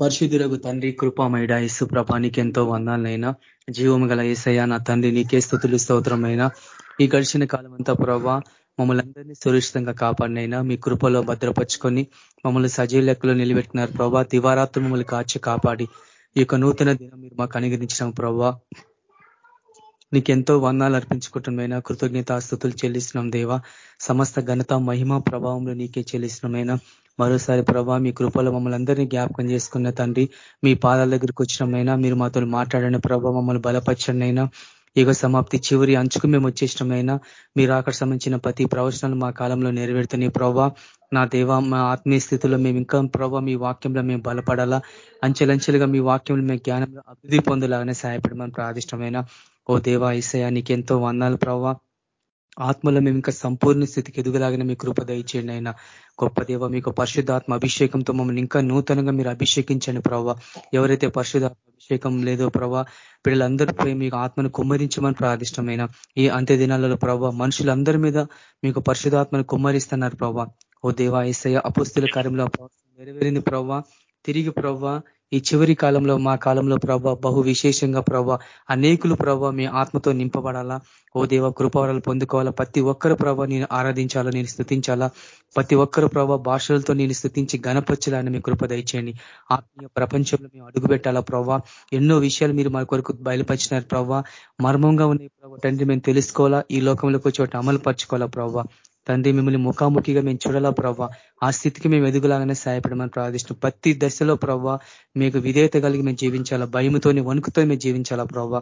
పరిశుద్ధులకు తండ్రి కృపామైడ ఇసు ప్రభానికి ఎంతో వందాలనైనా. జీవము గల ఏసయ్య నా తండ్రి నీకే స్థుతులు స్తోత్రమైన ఈ గడిచిన కాలం అంతా ప్రభావ మమ్మల్ని అందరినీ సురక్షితంగా కాపాడినైనా. మీ కృపలో భద్రపరుచుకొని మమ్మల్ని సజీవ లెక్కలో నిలబెట్టినారు ప్రభా. దివారాత్రులు మమ్మల్ని కాచి కాపాడి ఈ యొక్క నూతన దినం మీరు మాకు అనుగ్రహించిన ప్రభా. నీకెంతో వందాలు అర్పించుకుంటున్నామైనా కృతజ్ఞతాస్థుతులు చెల్లిస్తున్నాం దేవా. సమస్త ఘనత మహిమ ప్రభావంలో నీకే చెల్లిస్తున్నామైనా మరోసారి ప్రభా మీ కృపలో మమ్మల్ని అందరినీ జ్ఞాపకం చేసుకున్న తండ్రి మీ పాదాల దగ్గరికి వచ్చినమైనా మీరు మాతో మాట్లాడిన ప్రభావ మమ్మల్ని బలపరచండినైనా యుగ సమాప్తి చివరి అంచుకు మేము వచ్చేసినమైనా మీరు అక్కడ సంబంధించిన ప్రతి ప్రవచనాలు మా కాలంలో నెరవేరుతున్నాయి ప్రభా నా దేవ మా ఆత్మీయ స్థితిలో మేము ఇంకా ప్రభావ మీ వాక్యంలో మేము బలపడాలా అంచెలంచెలుగా మీ వాక్యంలో మేము జ్ఞానంలో అభివృద్ధి పొందలాగానే సహాయపడమని ప్రాదిష్టమైన ఓ దేవా ఈసయ నీకెంతో వందాలు ప్రభావ ఆత్మలో మేము ఇంకా సంపూర్ణ స్థితికి ఎదుగులాగిన మీ కృప దయచేయండి అయినా. గొప్ప దేవ మీకు పరిశుద్ధాత్మ అభిషేకంతో మమ్మల్ని ఇంకా నూతనంగా మీరు అభిషేకించండి ప్రభావ ఎవరైతే పరిశుధాత్మ అభిషేకం లేదో ప్రభా పిల్లలందరిపై మీకు ఆత్మను కుమ్మరించమని ప్రార్థిష్టమైన ఈ అంత్య దినాలలో ప్రభావ మనుషులందరి మీద మీకు పరిశుధాత్మను కుమ్మరిస్తున్నారు ప్రభా ఓ దేవా ఏసయ్య అపుస్తుల కార్యంలో నెరవేరింది ప్రభా తిరిగి ప్రవ్వా ఈ చివరి కాలంలో మా కాలంలో ప్రభా బహు విశేషంగా ప్రభా అనేకులు ప్రభా మీ ఆత్మతో నింపబడాలా? ఓ దేవ కృపవరాలు పొందుకోవాలా? ప్రతి ఒక్కరు ప్రభా నేను ఆరాధించాలా? నేను స్థుతించాలా? ప్రతి ఒక్కరు ప్రభా భాషలతో నేను స్థుతించి గణపరచాలని మీ కృప దయచేయండి. ఆత్మీయ ప్రపంచంలో మేము అడుగుపెట్టాలా ప్రభా? ఎన్నో విషయాలు మీరు మా కొరకు బయలుపరిచినారు ప్రభా. మర్మంగా ఉన్న ప్రభావ తండ్రి మేము తెలుసుకోవాలా? ఈ లోకంలోకి వచ్చి అమలు పరచుకోవాలా ప్రభావ తండ్రి మిమ్మల్ని ముఖాముఖిగా మేము చూడాలా ప్రవ్వ. ఆ స్థితికి మేము ఎదుగులాగానే సహాయపడమని ప్రార్థిస్తున్నాం. ప్రతి దశలో ప్రవ్వ మీకు విధేయత కలిగి మేము జీవించాలా? భయముతోని వణుకుతో మేము జీవించాలా ప్రవ్వ?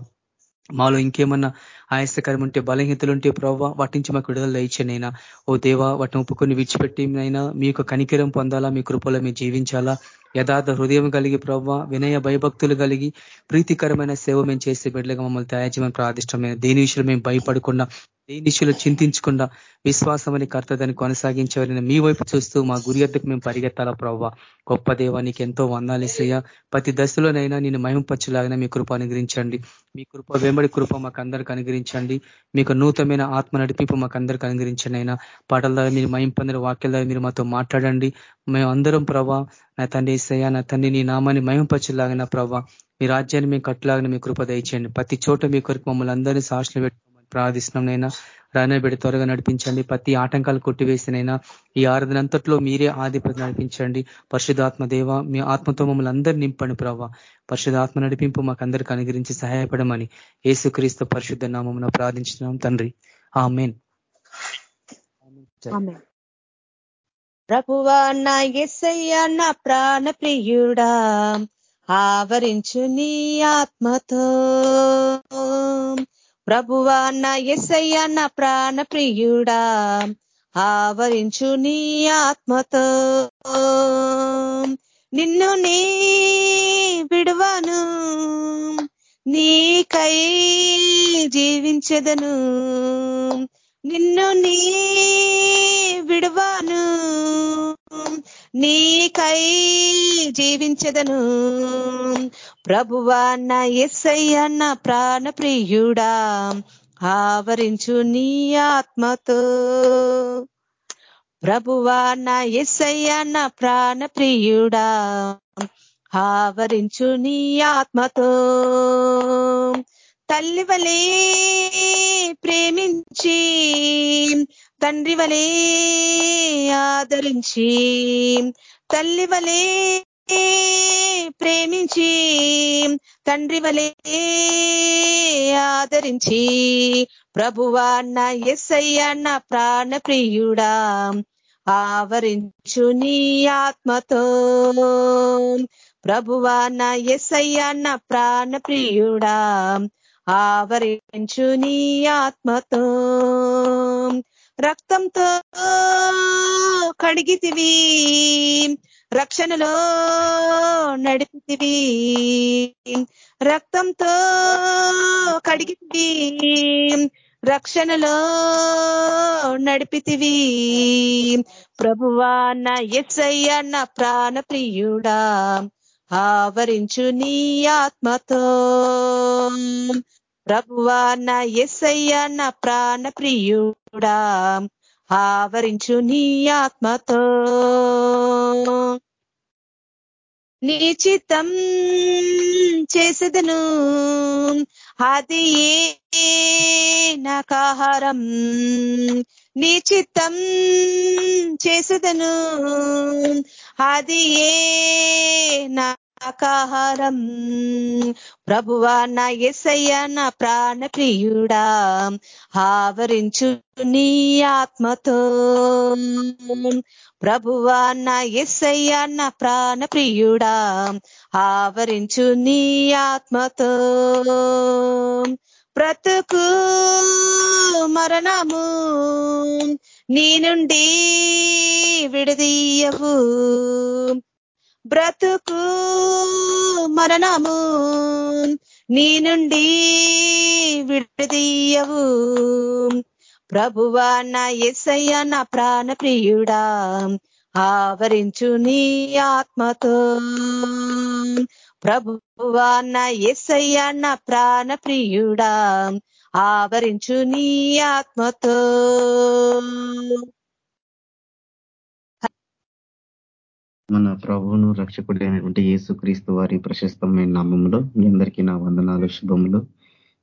మాలో ఇంకేమన్నా ఆయాసకరం ఉంటే బలహీనతలు ఉంటే ప్రవ్వ వాటి నుంచి మాకు విడుదల ఇచ్చానైనా ఓ దేవా వాటిని ఒప్పుకొని విడిచిపెట్టి అయినా మీకు కనికిరం పొందాలా మీ కృపలో మేము జీవించాలా? యథార్థ హృదయం కలిగి ప్రవ్వ వినయ భయభక్తులు కలిగి ప్రీతికరమైన సేవ మేము చేసే బిడ్డలుగా మమ్మల్ని తయారు చేయమని ప్రాదిష్టమైన దేని విషయంలో మేము భయపడకుండా దేని విషయంలో చింతించకుండా విశ్వాసం అని కర్తదని కొనసాగించేవారిని మీ వైపు చూస్తూ మా గురి ఎద్దకు మేము పరిగెత్తాలా ప్రవ్వ? గొప్ప దేవానికి ఎంతో వందాలేసయ్యా ప్రతి దశలోనైనా నేను మహింపచ్చలాగిన మీ కృప అనుగ్రహించండి. మీ కృప వెంబడి కృప మాకు అందరికి అనుగ్రహించండి. మీకు నూతనమైన ఆత్మ నడిపింపు మాకు అందరికి అనుగ్రహించండి అయినా. పాటల ద్వారా మీరు మహింపొందిన వాక్యాల ద్వారా మీరు మాతో మాట్లాడండి. మేము అందరం ప్రభా నా తండ్రి ఏసయ్యా నా తండ్రి నీ నామాన్ని మహింపచ్చలాగిన ప్రభా మీ రాజ్యాన్ని మేము కట్టులాగిన మీ కృప దయచేయండి. ప్రతి చోట మీ కొరకు మమ్మల్ని అందరినీ సాక్షులు పెట్టుకోమని ప్రార్థిస్తున్నాం నైనా. రానబెడి బిడ్డ త్వరగా నడిపించండి. ప్రతి ఆటంకాలు కొట్టివేసినైనా ఈ ఆరాధనంతట్లో మీరే ఆధిపతి నడిపించండి. పరిశుధాత్మ దేవ మీ ఆత్మతో మమ్మల్ని అందరు నింపండి ప్రభావ పరిశుధాత్మ నడిపింపు మాకు అందరికి అనుగ్రహించి సహాయపడమని ఏసుక్రీస్తు పరిశుద్ధ నామమున ప్రార్థించినాం తండ్రి. ఆ మెయిన్ ప్రభువా నా ఎస్సయ్య నా ప్రాణ ప్రియుడా ఆవరించు నీ ఆత్మతో. ప్రభువా నా ఎస్సయ్య నా ప్రాణ ప్రియుడా ఆవరించు నీ ఆత్మతో. నిన్ను నీ విడువను నీకై జీవించదను. నిన్ను నీ విడువాను. నీకై జీవించదను. ప్రభువా నా ఎస్సయ్య నా ప్రాణ ఆవరించు నీ ఆత్మతో. ప్రభువా నా ఎస్సయ్య నా ప్రాణ ఆవరించు నీ ఆత్మతో. తల్లి వలే ప్రేమించి తండ్రి వలే ఆదరించి తల్లి వలే ప్రేమించి తండ్రి వలే ఆదరించి ప్రభువా నా ఎస్సయ్య నా ప్రాణ ప్రియుడా ఆవరించు నీ ఆత్మతో. ప్రభువా నా ఎస్సయ్య నా ప్రాణ ప్రియుడా ఆవరించు నీ ఆత్మతో రక్తంతో కడిగితివి. రక్షణలో నడిపితివి. రక్తంతో కడిగితివి. రక్షణలో నడిపితివి. ప్రభువా నా ఎస్సయ్య నా ప్రాణ ప్రియుడా ఆవరించు నీ ఆత్మతో ప్రభువా నా ఎస్సయ్య నా ప్రాణ ప్రియుడా ఆవరించు నీ ఆత్మతో. నీ చిత్తం చేసేదను అది ఏ నాకాహారం? నీ చిత్తం చేసేదను అది ఏ నా నాకాహారం ప్రభువా నా ఎసయ్య నా ప్రాణ ప్రియుడా ఆవరించు నీ ఆత్మతో. ప్రభువా నా ఎసయ్య నా ప్రాణ ప్రియుడా ఆవరించు నీ ఆత్మతో. బ్రతుకు మరణము నీ నుండి విడదీయవు. బ్రతుకు మరణము నీ నుండి విడదీయవు. ప్రభువా నా ఎస్సయ్య నా ప్రాణ ప్రియుడా ఆవరించు నీ ఆత్మతో. ప్రభువా నా ఎస్సయ్య నా ప్రాణ ప్రియుడా ఆవరించు నీ ఆత్మతో. మన ప్రభువును రక్షకుడు అయినటువంటి యేసుక్రీస్తు వారి ప్రశస్తమైన నామంలో మీ అందరికీ నా వందనాలు శుభములు.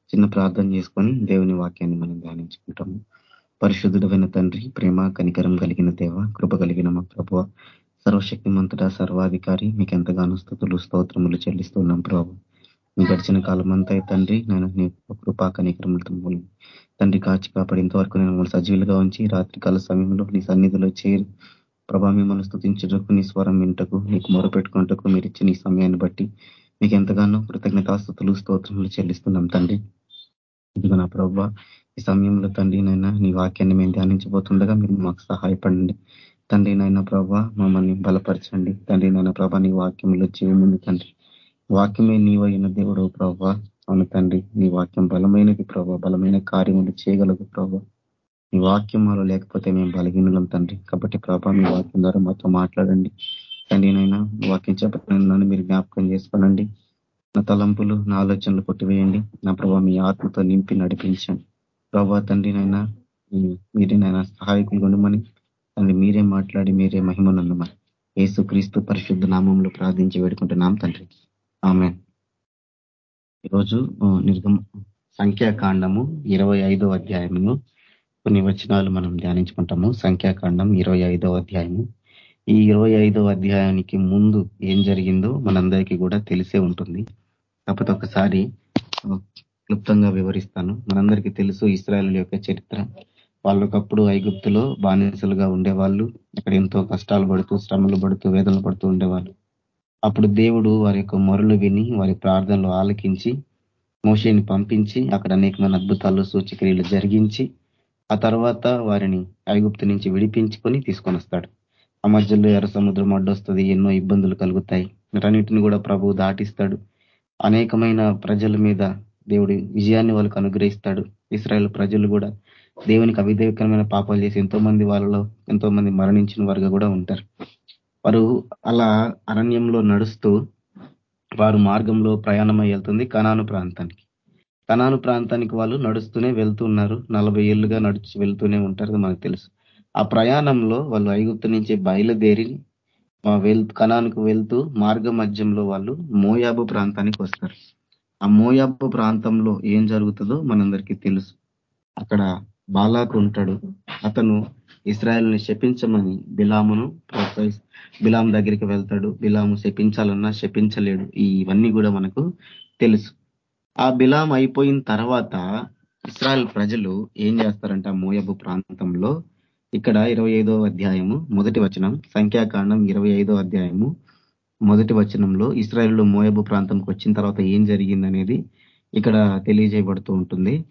చిన్న ప్రార్థన చేసుకొని దేవుని వాక్యాన్ని మనం ధ్యానించుకుంటాము. పరిశుద్ధుడమైన తండ్రి ప్రేమ కనికరం కలిగిన దేవ కృప కలిగిన మా ప్రభు సర్వశక్తిమంతుడ సర్వాధికారి మీకు ఎంతగానో స్థుతులు స్తోత్రములు చెల్లిస్తున్నాం ప్రభు. మీ గడిచిన కాలం అంతా తండ్రి నేను నీ కృపా కనికరములతో తండ్రి కాచి కాపాడేంత వరకు నేను సజీవులుగా ఉంచి రాత్రికాల సమయంలో నీ సన్నిధిలో చేరి ప్రభా మిమ్మల్ని స్థుతించటకు నీ స్వరం వింటకు నీకు మొరపెట్టుకుంటకు మీరు ఇచ్చిన ఈ సమయాన్ని బట్టి మీకు ఎంతగానో కృతజ్ఞతాస్థుతులు స్తోత్రములు చెల్లిస్తున్నాం తండ్రి. ఇదిగో నా ప్రభా ఈ సమయంలో తండ్రి నైనా నీ వాక్యాన్ని మేము ధ్యానించబోతుండగా మీరు మాకు సహాయపడండి. తండ్రి నైనా ప్రభా మమ్మల్ని బలపరచండి. తండ్రి నైనా ప్రభా నీ వాక్యంలో జీవముంది తండ్రి. వాక్యమే నీవైన దేవుడు ప్రభా. అవును తండ్రి నీ వాక్యం బలమైనది ప్రభా బలమైన కార్యములు చేయగలదు ప్రభా. మీ వాక్యం మాలో లేకపోతే మేము బలహీనులం తండ్రి. కాబట్టి ప్రభా మీ వాక్యం ద్వారా మాతో మాట్లాడండి. తండ్రి నైనా వాక్యం చెప్పకుండా మీరు జ్ఞాపకం చేసుకోనండి. నా తలంపులు నా ఆలోచనలు కొట్టివేయండి. నా ప్రభావ మీ ఆత్మతో నింపి నడిపించండి. ప్రభా మీరు నైనా సహాయకులు ఉండమని తండ్రి మీరే మాట్లాడి మీరే మహిమనుందమని ఏసు క్రీస్తు పరిశుద్ధ నామంలో ప్రార్థించి వేడుకుంటున్నాం తండ్రి. ఆమె ఈరోజు నిర్గమ సంఖ్యాకాండము ఇరవై ఐదో అధ్యాయము కొన్ని వచనాలు మనం ధ్యానించుకుంటాము. సంఖ్యాకాండం ఇరవై అధ్యాయము. ఈ ఇరవై అధ్యాయానికి ముందు ఏం జరిగిందో మనందరికీ కూడా తెలిసే ఉంటుంది. కాకపోతే ఒకసారి క్లుప్తంగా వివరిస్తాను. మనందరికీ తెలుసు ఇస్రాయల్ యొక్క చరిత్ర. వాళ్ళకప్పుడు ఐగుప్తులో బానిసలుగా ఉండేవాళ్ళు. అక్కడ ఎంతో కష్టాలు పడుతూ శ్రమలు పడుతూ వేదనలు పడుతూ ఉండేవాళ్ళు. అప్పుడు దేవుడు వారి యొక్క మొరలు విని వారి ప్రార్థనలు ఆలకించి మోషేని పంపించి అక్కడ అనేకమైన అద్భుతాలు సూచక్రియలు జరిగించి ఆ తర్వాత వారిని ఐగుప్తు నుంచి విడిపించుకొని తీసుకొని వస్తాడు. ఆ మధ్యలో ఎర్ర సముద్రం అడ్డొస్తుంది ఎన్నో ఇబ్బందులు కలుగుతాయి. వీటన్నిటిని కూడా ప్రభు దాటిస్తాడు. అనేకమైన ప్రజల మీద దేవుడి విజయాన్ని వాళ్ళకు అనుగ్రహిస్తాడు. ఇస్రాయల్ ప్రజలు కూడా దేవునికి అవిధేయకరమైన పాపాలు చేసి ఎంతో మంది వాళ్ళలో ఎంతో మంది మరణించిన వారుగా కూడా ఉంటారు. వారు అలా అరణ్యంలో నడుస్తూ వారు మార్గంలో ప్రయాణమై వెళ్తుంది కనాను ప్రాంతానికి. కనాను ప్రాంతానికి వాళ్ళు నడుస్తూనే వెళ్తున్నారు నలభై ఏళ్ళుగా నడిచి వెళ్తూనే ఉంటారు మనకు తెలుసు. ఆ ప్రయాణంలో వాళ్ళు ఐగుప్తు నుంచి బయలుదేరి వెళ్తూ కణానికి వెళ్తూ మార్గ మధ్యంలో వాళ్ళు మోయాబు ప్రాంతానికి వస్తారు. ఆ మోయాబు ప్రాంతంలో ఏం జరుగుతుందో మనందరికీ తెలుసు. అక్కడ బాలాకు ఉంటాడు. అతను ఇస్రాయల్ని శపించమని బిలామును ప్రోత్సహి బిలాం దగ్గరికి వెళ్తాడు. బిలాము శపించాలన్నా శపించలేడు. ఇవన్నీ కూడా మనకు తెలుసు. ఆ బిలాం అయిపోయిన తర్వాత ఇస్రాయల్ ప్రజలు ఏం చేస్తారంటే? మోయబు ప్రాంతంలో ఇక్కడ ఇరవై అధ్యాయము మొదటి వచనం సంఖ్యాకాండం ఇరవై అధ్యాయము మొదటి వచనంలో ఇస్రాయల్ మోయబు ప్రాంతంకి వచ్చిన తర్వాత ఏం జరిగిందనేది ఇక్కడ తెలియజేయబడుతూ ఉంటుంది.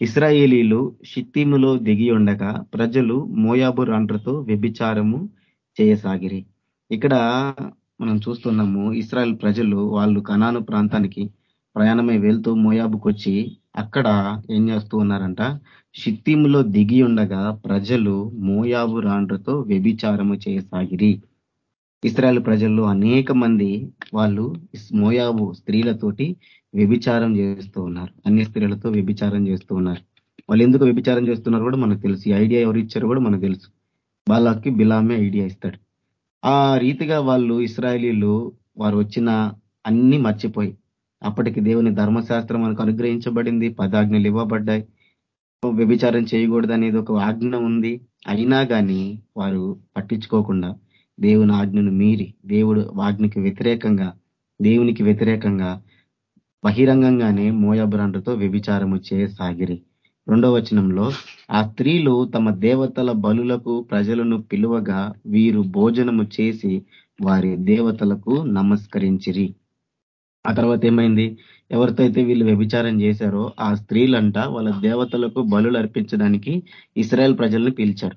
ఇస్రాయేలీలు షిత్తిములో దిగి ఉండగా ప్రజలు మోయాబు రాండ్రతో వ్యభిచారము చేయసాగిరి. ఇక్కడ మనం చూస్తున్నాము ఇస్రాయల్ ప్రజలు వాళ్ళు కనాను ప్రాంతానికి ప్రయాణమై వెళ్తూ మోయాబుకు వచ్చి అక్కడ ఏం చేస్తూ ఉన్నారంట? షిత్తిములో దిగి ఉండగా ప్రజలు మోయాబు రాండ్రతో వ్యభిచారము చేయసాగిరి. ఇస్రాయల్ ప్రజల్లో అనేక మంది వాళ్ళు మోయాబు స్త్రీలతోటి వ్యభిచారం చేస్తూ ఉన్నారు. అన్ని స్త్రీలతో వ్యభిచారం చేస్తూ ఉన్నారు. వాళ్ళు ఎందుకు వ్యభిచారం చేస్తున్నారు కూడా మనకు తెలుసు. ఈ ఐడియా ఎవరు ఇచ్చారో కూడా మనకు తెలుసు. వాళ్ళకి బిలామే ఐడియా ఇస్తాడు. ఆ రీతిగా వాళ్ళు ఇస్రాయలీలు వారు వచ్చిన అన్ని మర్చిపోయి అప్పటికి దేవుని ధర్మశాస్త్రం మనకు అనుగ్రహించబడింది పదాజ్ఞలు ఇవ్వబడ్డాయి. వ్యభిచారం చేయకూడదు అనేది ఒక ఆజ్ఞ ఉంది. అయినా కానీ వారు పట్టించుకోకుండా దేవుని ఆజ్ఞను మీరి దేవుడు ఆజ్ఞకి వ్యతిరేకంగా దేవునికి వ్యతిరేకంగా బహిరంగంగానే మోయబ్రాండ్రతో వ్యభిచారము చేయసాగిరి. రెండవ వచనంలో ఆ స్త్రీలు తమ దేవతల బలులకు ప్రజలను పిలువగా వీరు భోజనము చేసి వారి దేవతలకు నమస్కరించిరి. ఆ తర్వాత ఏమైంది? ఎవరితో అయితే వీళ్ళు వ్యభిచారం చేశారో ఆ స్త్రీలంట వాళ్ళ దేవతలకు బలులు అర్పించడానికి ఇస్రాయల్ ప్రజల్ని పిలిచారు.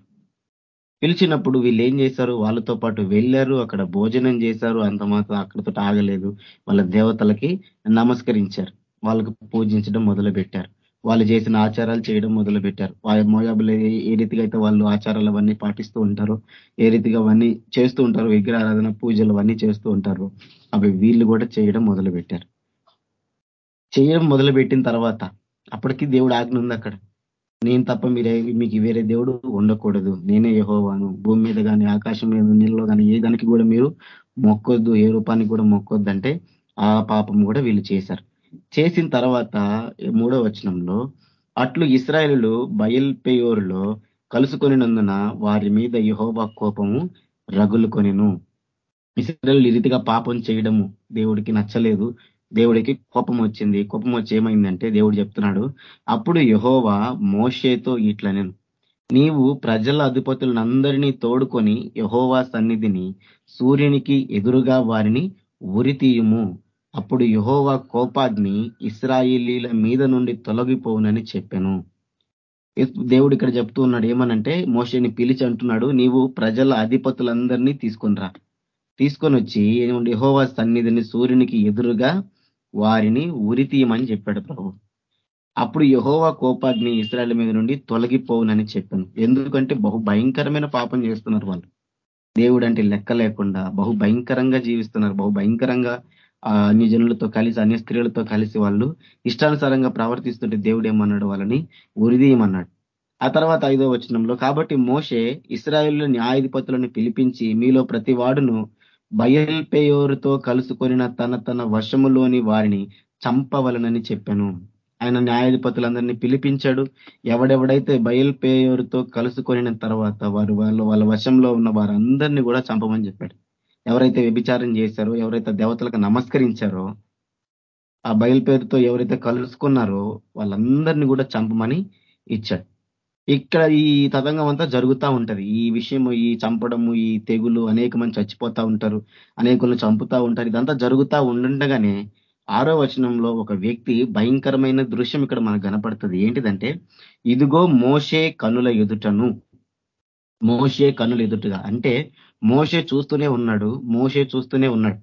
పిలిచినప్పుడు వీళ్ళు ఏం చేశారు? వాళ్ళతో పాటు వెళ్ళారు అక్కడ భోజనం చేశారు అంత మాత్రం అక్కడితో ఆగలేదు. వాళ్ళ దేవతలకి నమస్కరించారు. వాళ్ళకు పూజించడం మొదలుపెట్టారు. వాళ్ళు చేసిన ఆచారాలు చేయడం మొదలుపెట్టారు. వాళ్ళ మోయాబులు ఏ రీతిగా అయితే వాళ్ళు ఆచారాలు అవన్నీ పాటిస్తూ ఉంటారో ఏ రీతిగా అవన్నీ చేస్తూ ఉంటారు విగ్రహారాధన పూజలు అవన్నీ చేస్తూ ఉంటారు అవి వీళ్ళు కూడా చేయడం మొదలుపెట్టారు. చేయడం మొదలుపెట్టిన తర్వాత అప్పటికి దేవుడు ఆజ్ఞ ఉంది అక్కడ. నేను తప్ప మీరే మీకు వేరే దేవుడు ఉండకూడదు. నేనే యహోవాను. భూమి మీద కానీ ఆకాశం మీద నీళ్ళలో కానీ ఏ దానికి కూడా మీరు మొక్కొద్దు ఏ రూపానికి కూడా మొక్కొద్దు అంటే ఆ పాపం కూడా వీళ్ళు చేశారు. చేసిన తర్వాత మూడో వచనంలో అట్లు ఇస్రాయలు బయల్పేయోరులో కలుసుకొనినందున వారి మీద యహోబా కోపము రగులుకొనిను. ఇస్రాయలు ఈ రీతిగా పాపం చేయడము దేవుడికి నచ్చలేదు. దేవుడికి కోపం వచ్చింది. కోపం వచ్చి ఏమైందంటే దేవుడు చెప్తున్నాడు అప్పుడు యహోవా మోషేతో ఇట్లనెను. నీవు ప్రజల అధిపతులందరినీ తోడుకొని యహోవా సన్నిధిని సూర్యునికి ఎదురుగా వారిని ఉరితీయుము అప్పుడు యహోవా కోపాగ్ని ఇస్రాయిలీల మీద నుండి తొలగిపోవునని చెప్పాను. దేవుడు ఇక్కడ చెప్తూ ఉన్నాడు ఏమనంటే మోషని పిలిచి అంటున్నాడు నీవు ప్రజల అధిపతులందరినీ తీసుకునిరా తీసుకొని వచ్చి యహోవా సన్నిధిని సూర్యునికి ఎదురుగా వారిని ఉరితీయమని చెప్పాడు ప్రభు. అప్పుడు యహోవా కోపాగ్ని ఇస్రాయల్ మీద నుండి తొలగిపోవునని చెప్పాను. ఎందుకంటే బహు భయంకరమైన పాపం చేస్తున్నారు వాళ్ళు. దేవుడు అంటే లెక్క లేకుండా బహు భయంకరంగా జీవిస్తున్నారు బహు భయంకరంగా అన్ని జనులతో కలిసి అన్ని స్త్రీలతో కలిసి వాళ్ళు ఇష్టానుసారంగా ప్రవర్తిస్తుంటే దేవుడు ఏమన్నాడు వాళ్ళని? ఉరిదీయమన్నాడు ఆ తర్వాత ఐదో వచనంలో కాబట్టి మోషే ఇస్రాయేల్ న్యాయాధిపతులను పిలిపించి మీలో ప్రతి వాడును బయల్పేయోరుతో కలుసుకొనిన తన తన వశములోని వారిని చంపవలనని చెప్పాను. ఆయన న్యాయాధిపతులందరినీ పిలిపించాడు. ఎవడెవడైతే బయల్పేయోరుతో కలుసుకొనిన తర్వాత వారు వాళ్ళు వాళ్ళ వశంలో ఉన్న వారందరినీ కూడా చంపమని చెప్పాడు. ఎవరైతే వ్యభిచారం చేశారో ఎవరైతే దేవతలకు నమస్కరించారో ఆ బయలుపేరుతో ఎవరైతే కలుసుకున్నారో వాళ్ళందరినీ కూడా చంపమని ఇచ్చాడు. ఇక్కడ ఈ తతంగం అంతా జరుగుతూ ఉంటది. ఈ విషయం ఈ చంపడము ఈ తెగులు అనేక మంది చచ్చిపోతా ఉంటారు అనేకులను చంపుతా ఉంటారు. ఇదంతా జరుగుతూ ఉండగానే ఆరో వచనంలో ఒక వ్యక్తి భయంకరమైన దృశ్యం ఇక్కడ మనకు కనపడుతుంది. ఏంటిదంటే ఇదిగో మోషే కనుల ఎదుటను. మోషే కనుల ఎదుటగా. అంటే మోషే చూస్తూనే ఉన్నాడు మోషే చూస్తూనే ఉన్నాడు.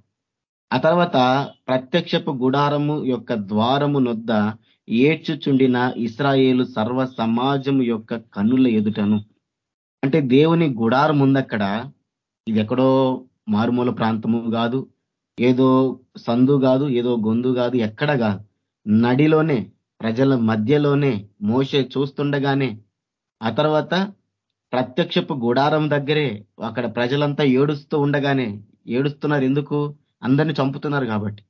ఆ తర్వాత ప్రత్యక్షపు గుడారము యొక్క ద్వారము నొద్ద ఏడ్చుచుండిన ఇస్రాయేలు సర్వ సమాజం యొక్క కన్నుల ఎదుటను. అంటే దేవుని గుడారం ఉందక్కడ ఇది ఎక్కడో మారుమూల ప్రాంతము కాదు ఏదో సందు కాదు ఏదో గొందు కాదు ఎక్కడ కాదు. నడిలోనే ప్రజల మధ్యలోనే మోసే చూస్తుండగానే ఆ తర్వాత ప్రత్యక్షపు గుడారం దగ్గరే అక్కడ ప్రజలంతా ఏడుస్తూ ఉండగానే ఏడుస్తున్నారు ఎందుకు? అందరిని చంపుతున్నారు కాబట్టి.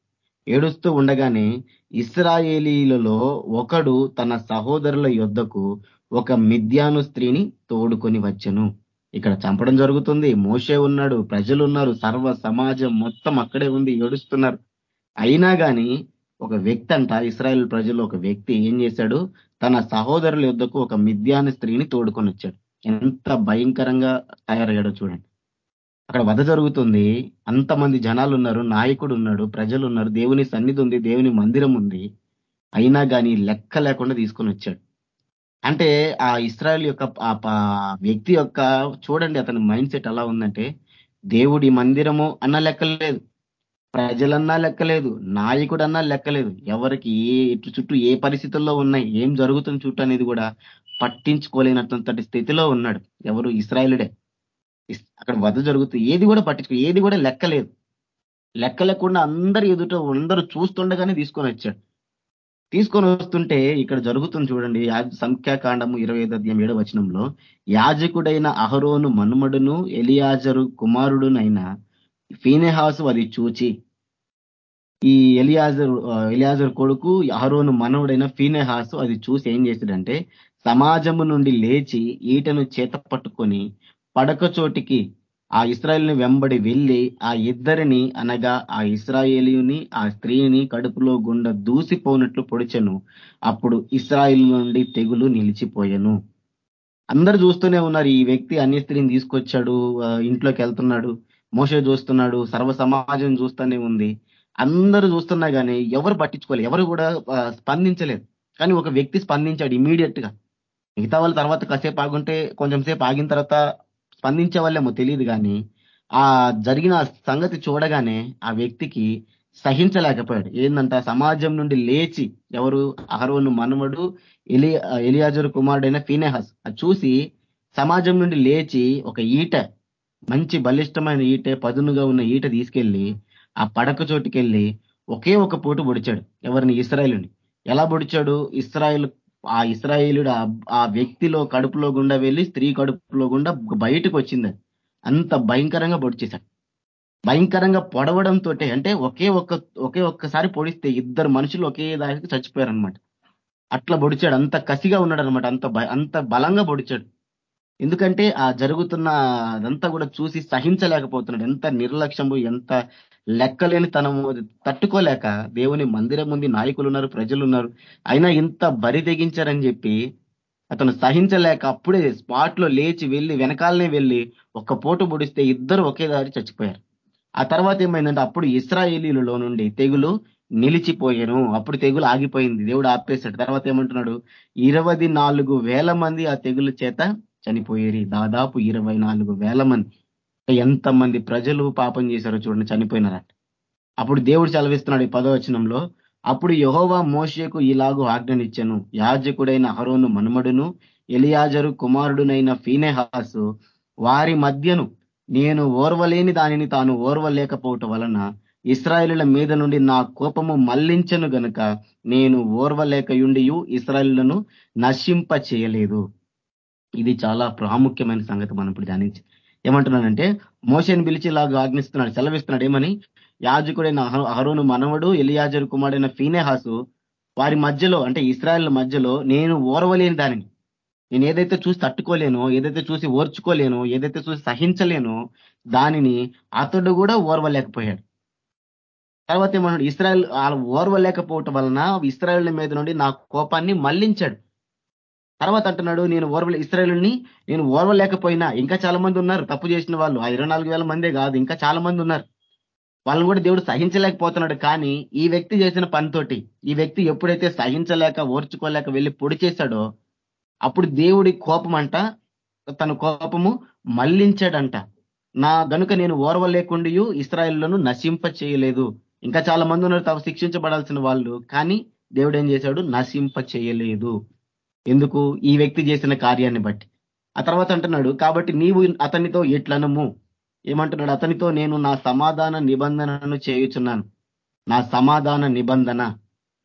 ఏడుస్తూ ఉండగానే ఇస్రాయేలీలలో ఒకడు తన సహోదరుల యొద్దకు ఒక మిథ్యాను స్త్రీని తోడుకొని వచ్చను. ఇక్కడ చంపడం జరుగుతుంది. మోసే ఉన్నాడు ప్రజలు ఉన్నారు సర్వ సమాజం మొత్తం అక్కడే ఉంది ఏడుస్తున్నారు. అయినా కానీ ఒక వ్యక్తి అంట ఇస్రాయల్ ప్రజలు ఒక వ్యక్తి ఏం చేశాడు? తన సహోదరుల యుద్ధకు ఒక మిథ్యాను స్త్రీని తోడుకొని వచ్చాడు ఎంత భయంకరంగా తయారయ్యాడో చూడండి. అక్కడ వధ జరుగుతుంది. అంతమంది జనాలు ఉన్నారు నాయకుడు ఉన్నాడు ప్రజలు ఉన్నారు దేవుని సన్నిధి ఉంది. దేవుని మందిరం ఉంది. అయినా కానీ లెక్క లేకుండా తీసుకొని వచ్చాడు. అంటే ఆ ఇస్రాయల్ యొక్క వ్యక్తి యొక్క చూడండి అతని మైండ్ సెట్ ఎలా ఉందంటే దేవుడి మందిరము అన్న లెక్కలేదు. ప్రజలన్నా లెక్కలేదు. నాయకుడు అన్నా లెక్కలేదు. ఎవరికి ఏ చుట్టూ ఏ పరిస్థితుల్లో ఉన్నాయి? ఏం జరుగుతుంది చుట్టూ అనేది కూడా పట్టించుకోలేనటువంటి స్థితిలో ఉన్నాడు. ఎవరు? ఇస్రాయలుడే. అక్కడ వధ జరుగుతూ ఏది కూడా పట్టించుకో ఏది కూడా లెక్కలేదు. లెక్క లేకుండా అందరు ఎదుట అందరూ చూస్తుండగానే తీసుకొని వచ్చాడు. తీసుకొని వస్తుంటే ఇక్కడ జరుగుతుంది చూడండి సంఖ్యాకాండము ఇరవై ఐదు అధ్యాయం ఏడవ వచనంలో యాజకుడైన అహరోను మనుమడును ఎలియాజరు కుమారుడునైన ఫీనెహాసు అది చూచి ఈ ఎలియాజర్ ఎలియాజర్ కొడుకు అహరోను మనవుడైన ఫీనెహాసు అది చూసి ఏం చేశాడంటే సమాజము నుండి లేచి ఈటను చేత పట్టుకొని పడక చోటికి ఆ ఇస్రాయేల్ని వెంబడి వెళ్ళి ఆ ఇద్దరిని అనగా ఆ ఇస్రాయేలీని ఆ స్త్రీని కడుపులో గుండ దూసిపోనట్లు పొడిచెను. అప్పుడు ఇస్రాయిల్ నుండి తెగులు నిలిచిపోయాను. అందరు చూస్తూనే ఉన్నారు ఈ వ్యక్తి అన్య స్త్రీని తీసుకొచ్చాడు ఇంట్లోకి వెళ్తున్నాడు మోస చూస్తున్నాడు సర్వ సమాజం చూస్తూనే ఉంది. అందరూ చూస్తున్నా కానీ ఎవరు పట్టించుకోలేదు ఎవరు కూడా స్పందించలేదు. కానీ ఒక వ్యక్తి స్పందించాడు ఇమీడియట్గా మిగతా వాళ్ళ తర్వాత కాసేపు ఆగుంటే కొంచెం సేపు ఆగిన తర్వాత స్పందించే వాళ్ళేమో తెలియదు కానీ ఆ జరిగిన సంగతి చూడగానే ఆ వ్యక్తికి సహించలేకపోయాడు. ఏందంట? సమాజం నుండి లేచి ఎవరు? అహరోను మనవడు ఎలి ఎలియాజరు కుమారుడైన ఫీనెహస్. అది చూసి సమాజం నుండి లేచి ఒక ఈట మంచి బలిష్టమైన ఈట పదునుగా ఉన్న ఈట తీసుకెళ్ళి ఆ పడక చోటుకెళ్ళి ఒకే ఒక పోటు పొడిచాడు ఎవరిని? ఇస్రాయలుని. ఎలా పొడిచాడు ఇస్రాయల్ ఆ ఇస్రాయేలుడు ఆ వ్యక్తిలో కడుపులో గుండా వెళ్ళి స్త్రీ కడుపులో గుండా బయటకు వచ్చింది. అంత భయంకరంగా పొడిచేశాడు భయంకరంగా పొడవడంతో అంటే ఒకే ఒక్క ఒకే ఒక్కసారి పొడిస్తే ఇద్దరు మనుషులు ఒకే దానికి చచ్చిపోయారు అనమాట అట్లా పొడిచాడు. అంత కసిగా ఉన్నాడు అనమాట అంత అంత బలంగా పొడిచాడు. ఎందుకంటే ఆ జరుగుతున్న అదంతా కూడా చూసి సహించలేకపోతున్నాడు. ఎంత నిర్లక్ష్యము ఎంత లెక్కలేని తనము తట్టుకోలేక దేవుని మందిరం ముందు నాయకులు ఉన్నారు ప్రజలు ఉన్నారు అయినా ఇంత బరి తెగించారని చెప్పి అతను సహించలేక అప్పుడే స్పాట్లో లేచి వెళ్ళి వెనకాలనే వెళ్ళి ఒక్క పోటు పొడిస్తే ఇద్దరు ఒకే దారి చచ్చిపోయారు. ఆ తర్వాత ఏమైందంటే అప్పుడు ఇస్రాయేలీలలో నుండి తెగులు నిలిచిపోయాను. అప్పుడు తెగులు ఆగిపోయింది. దేవుడు ఆపేశాడు. తర్వాత ఏమంటున్నాడు? ఇరవై వేల మంది ఆ తెగులు చేత చనిపోయేరి. దాదాపు ఇరవై మంది. ఎంతమంది ప్రజలు పాపం చేశారో చూడండి చనిపోయినారట. అప్పుడు దేవుడు చలవిస్తున్నాడు ఈ పదవచనంలో అప్పుడు యహోవా మోషేకు ఇలాగూ ఆజ్ఞనిచ్చాను. యాజకుడైన హరోను మనుమడును ఎలియాజరు కుమారుడునైన ఫీనెహాసు వారి మధ్యను నేను ఓర్వలేని దానిని తాను ఓర్వలేకపోవటం వలన ఇస్రాయలుల మీద నుండి నా కోపము మళ్ళించను గనుక నేను ఓర్వలేకయుండియు ఇస్రాయలులను నశింప చేయలేదు ఇది చాలా ప్రాముఖ్యమైన సంగతి మనం ఇప్పుడు ధ్యానించి ఏమంటున్నానంటే మోసేని పిలిచి ఇలాగా ఆజ్ఞిస్తున్నాడు సెలవిస్తున్నాడు. ఏమని? యాజకుడైన అహరోను మనవడు ఎలియాజరు కుమారుడైన ఫీనేహాసు వారి మధ్యలో అంటే ఇస్రాయల్ మధ్యలో నేను ఓర్వలేని దానిని. నేను ఏదైతే చూసి తట్టుకోలేనో ఏదైతే చూసి ఓర్చుకోలేనో ఏదైతే చూసి సహించలేనో దానిని అతడు కూడా ఓర్వలేకపోయాడు. తర్వాత ఏమన్నాడు? ఇస్రాయల్ ఓర్వలేకపోవటం వలన ఇస్రాయల్ మీద నుండి నా కోపాన్ని మళ్ళించాడు. తర్వాత అంటున్నాడు నేను ఓర్వ ఇస్రాయలుని నేను ఓర్వలేకపోయినా ఇంకా చాలా మంది ఉన్నారు తప్పు చేసిన వాళ్ళు. ఆ ఇరవై మందే కాదు ఇంకా చాలా మంది ఉన్నారు. వాళ్ళని కూడా దేవుడు సహించలేకపోతున్నాడు. కానీ ఈ వ్యక్తి చేసిన పనితోటి ఈ వ్యక్తి ఎప్పుడైతే సహించలేక ఓర్చుకోలేక వెళ్ళి పొడి చేశాడో అప్పుడు దేవుడి కోపం అంట తన కోపము మళ్ళించాడంట నా గనుక నేను ఓర్వలేకుండి ఇస్రాయల్లను నశింప చేయలేదు ఇంకా చాలా మంది ఉన్నారు తాము శిక్షించబడాల్సిన వాళ్ళు. కానీ దేవుడు ఏం చేశాడు? నశింప చేయలేదు ఎందుకు ఈ వ్యక్తి చేసిన కార్యాన్ని బట్టి? ఆ తర్వాత అంటున్నాడు కాబట్టి నీవు అతనితో ఎట్లనము? ఏమంటున్నాడు అతనితో నేను నా సమాధాన నిబంధనను చేయుచున్నాను. నా సమాధాన నిబంధన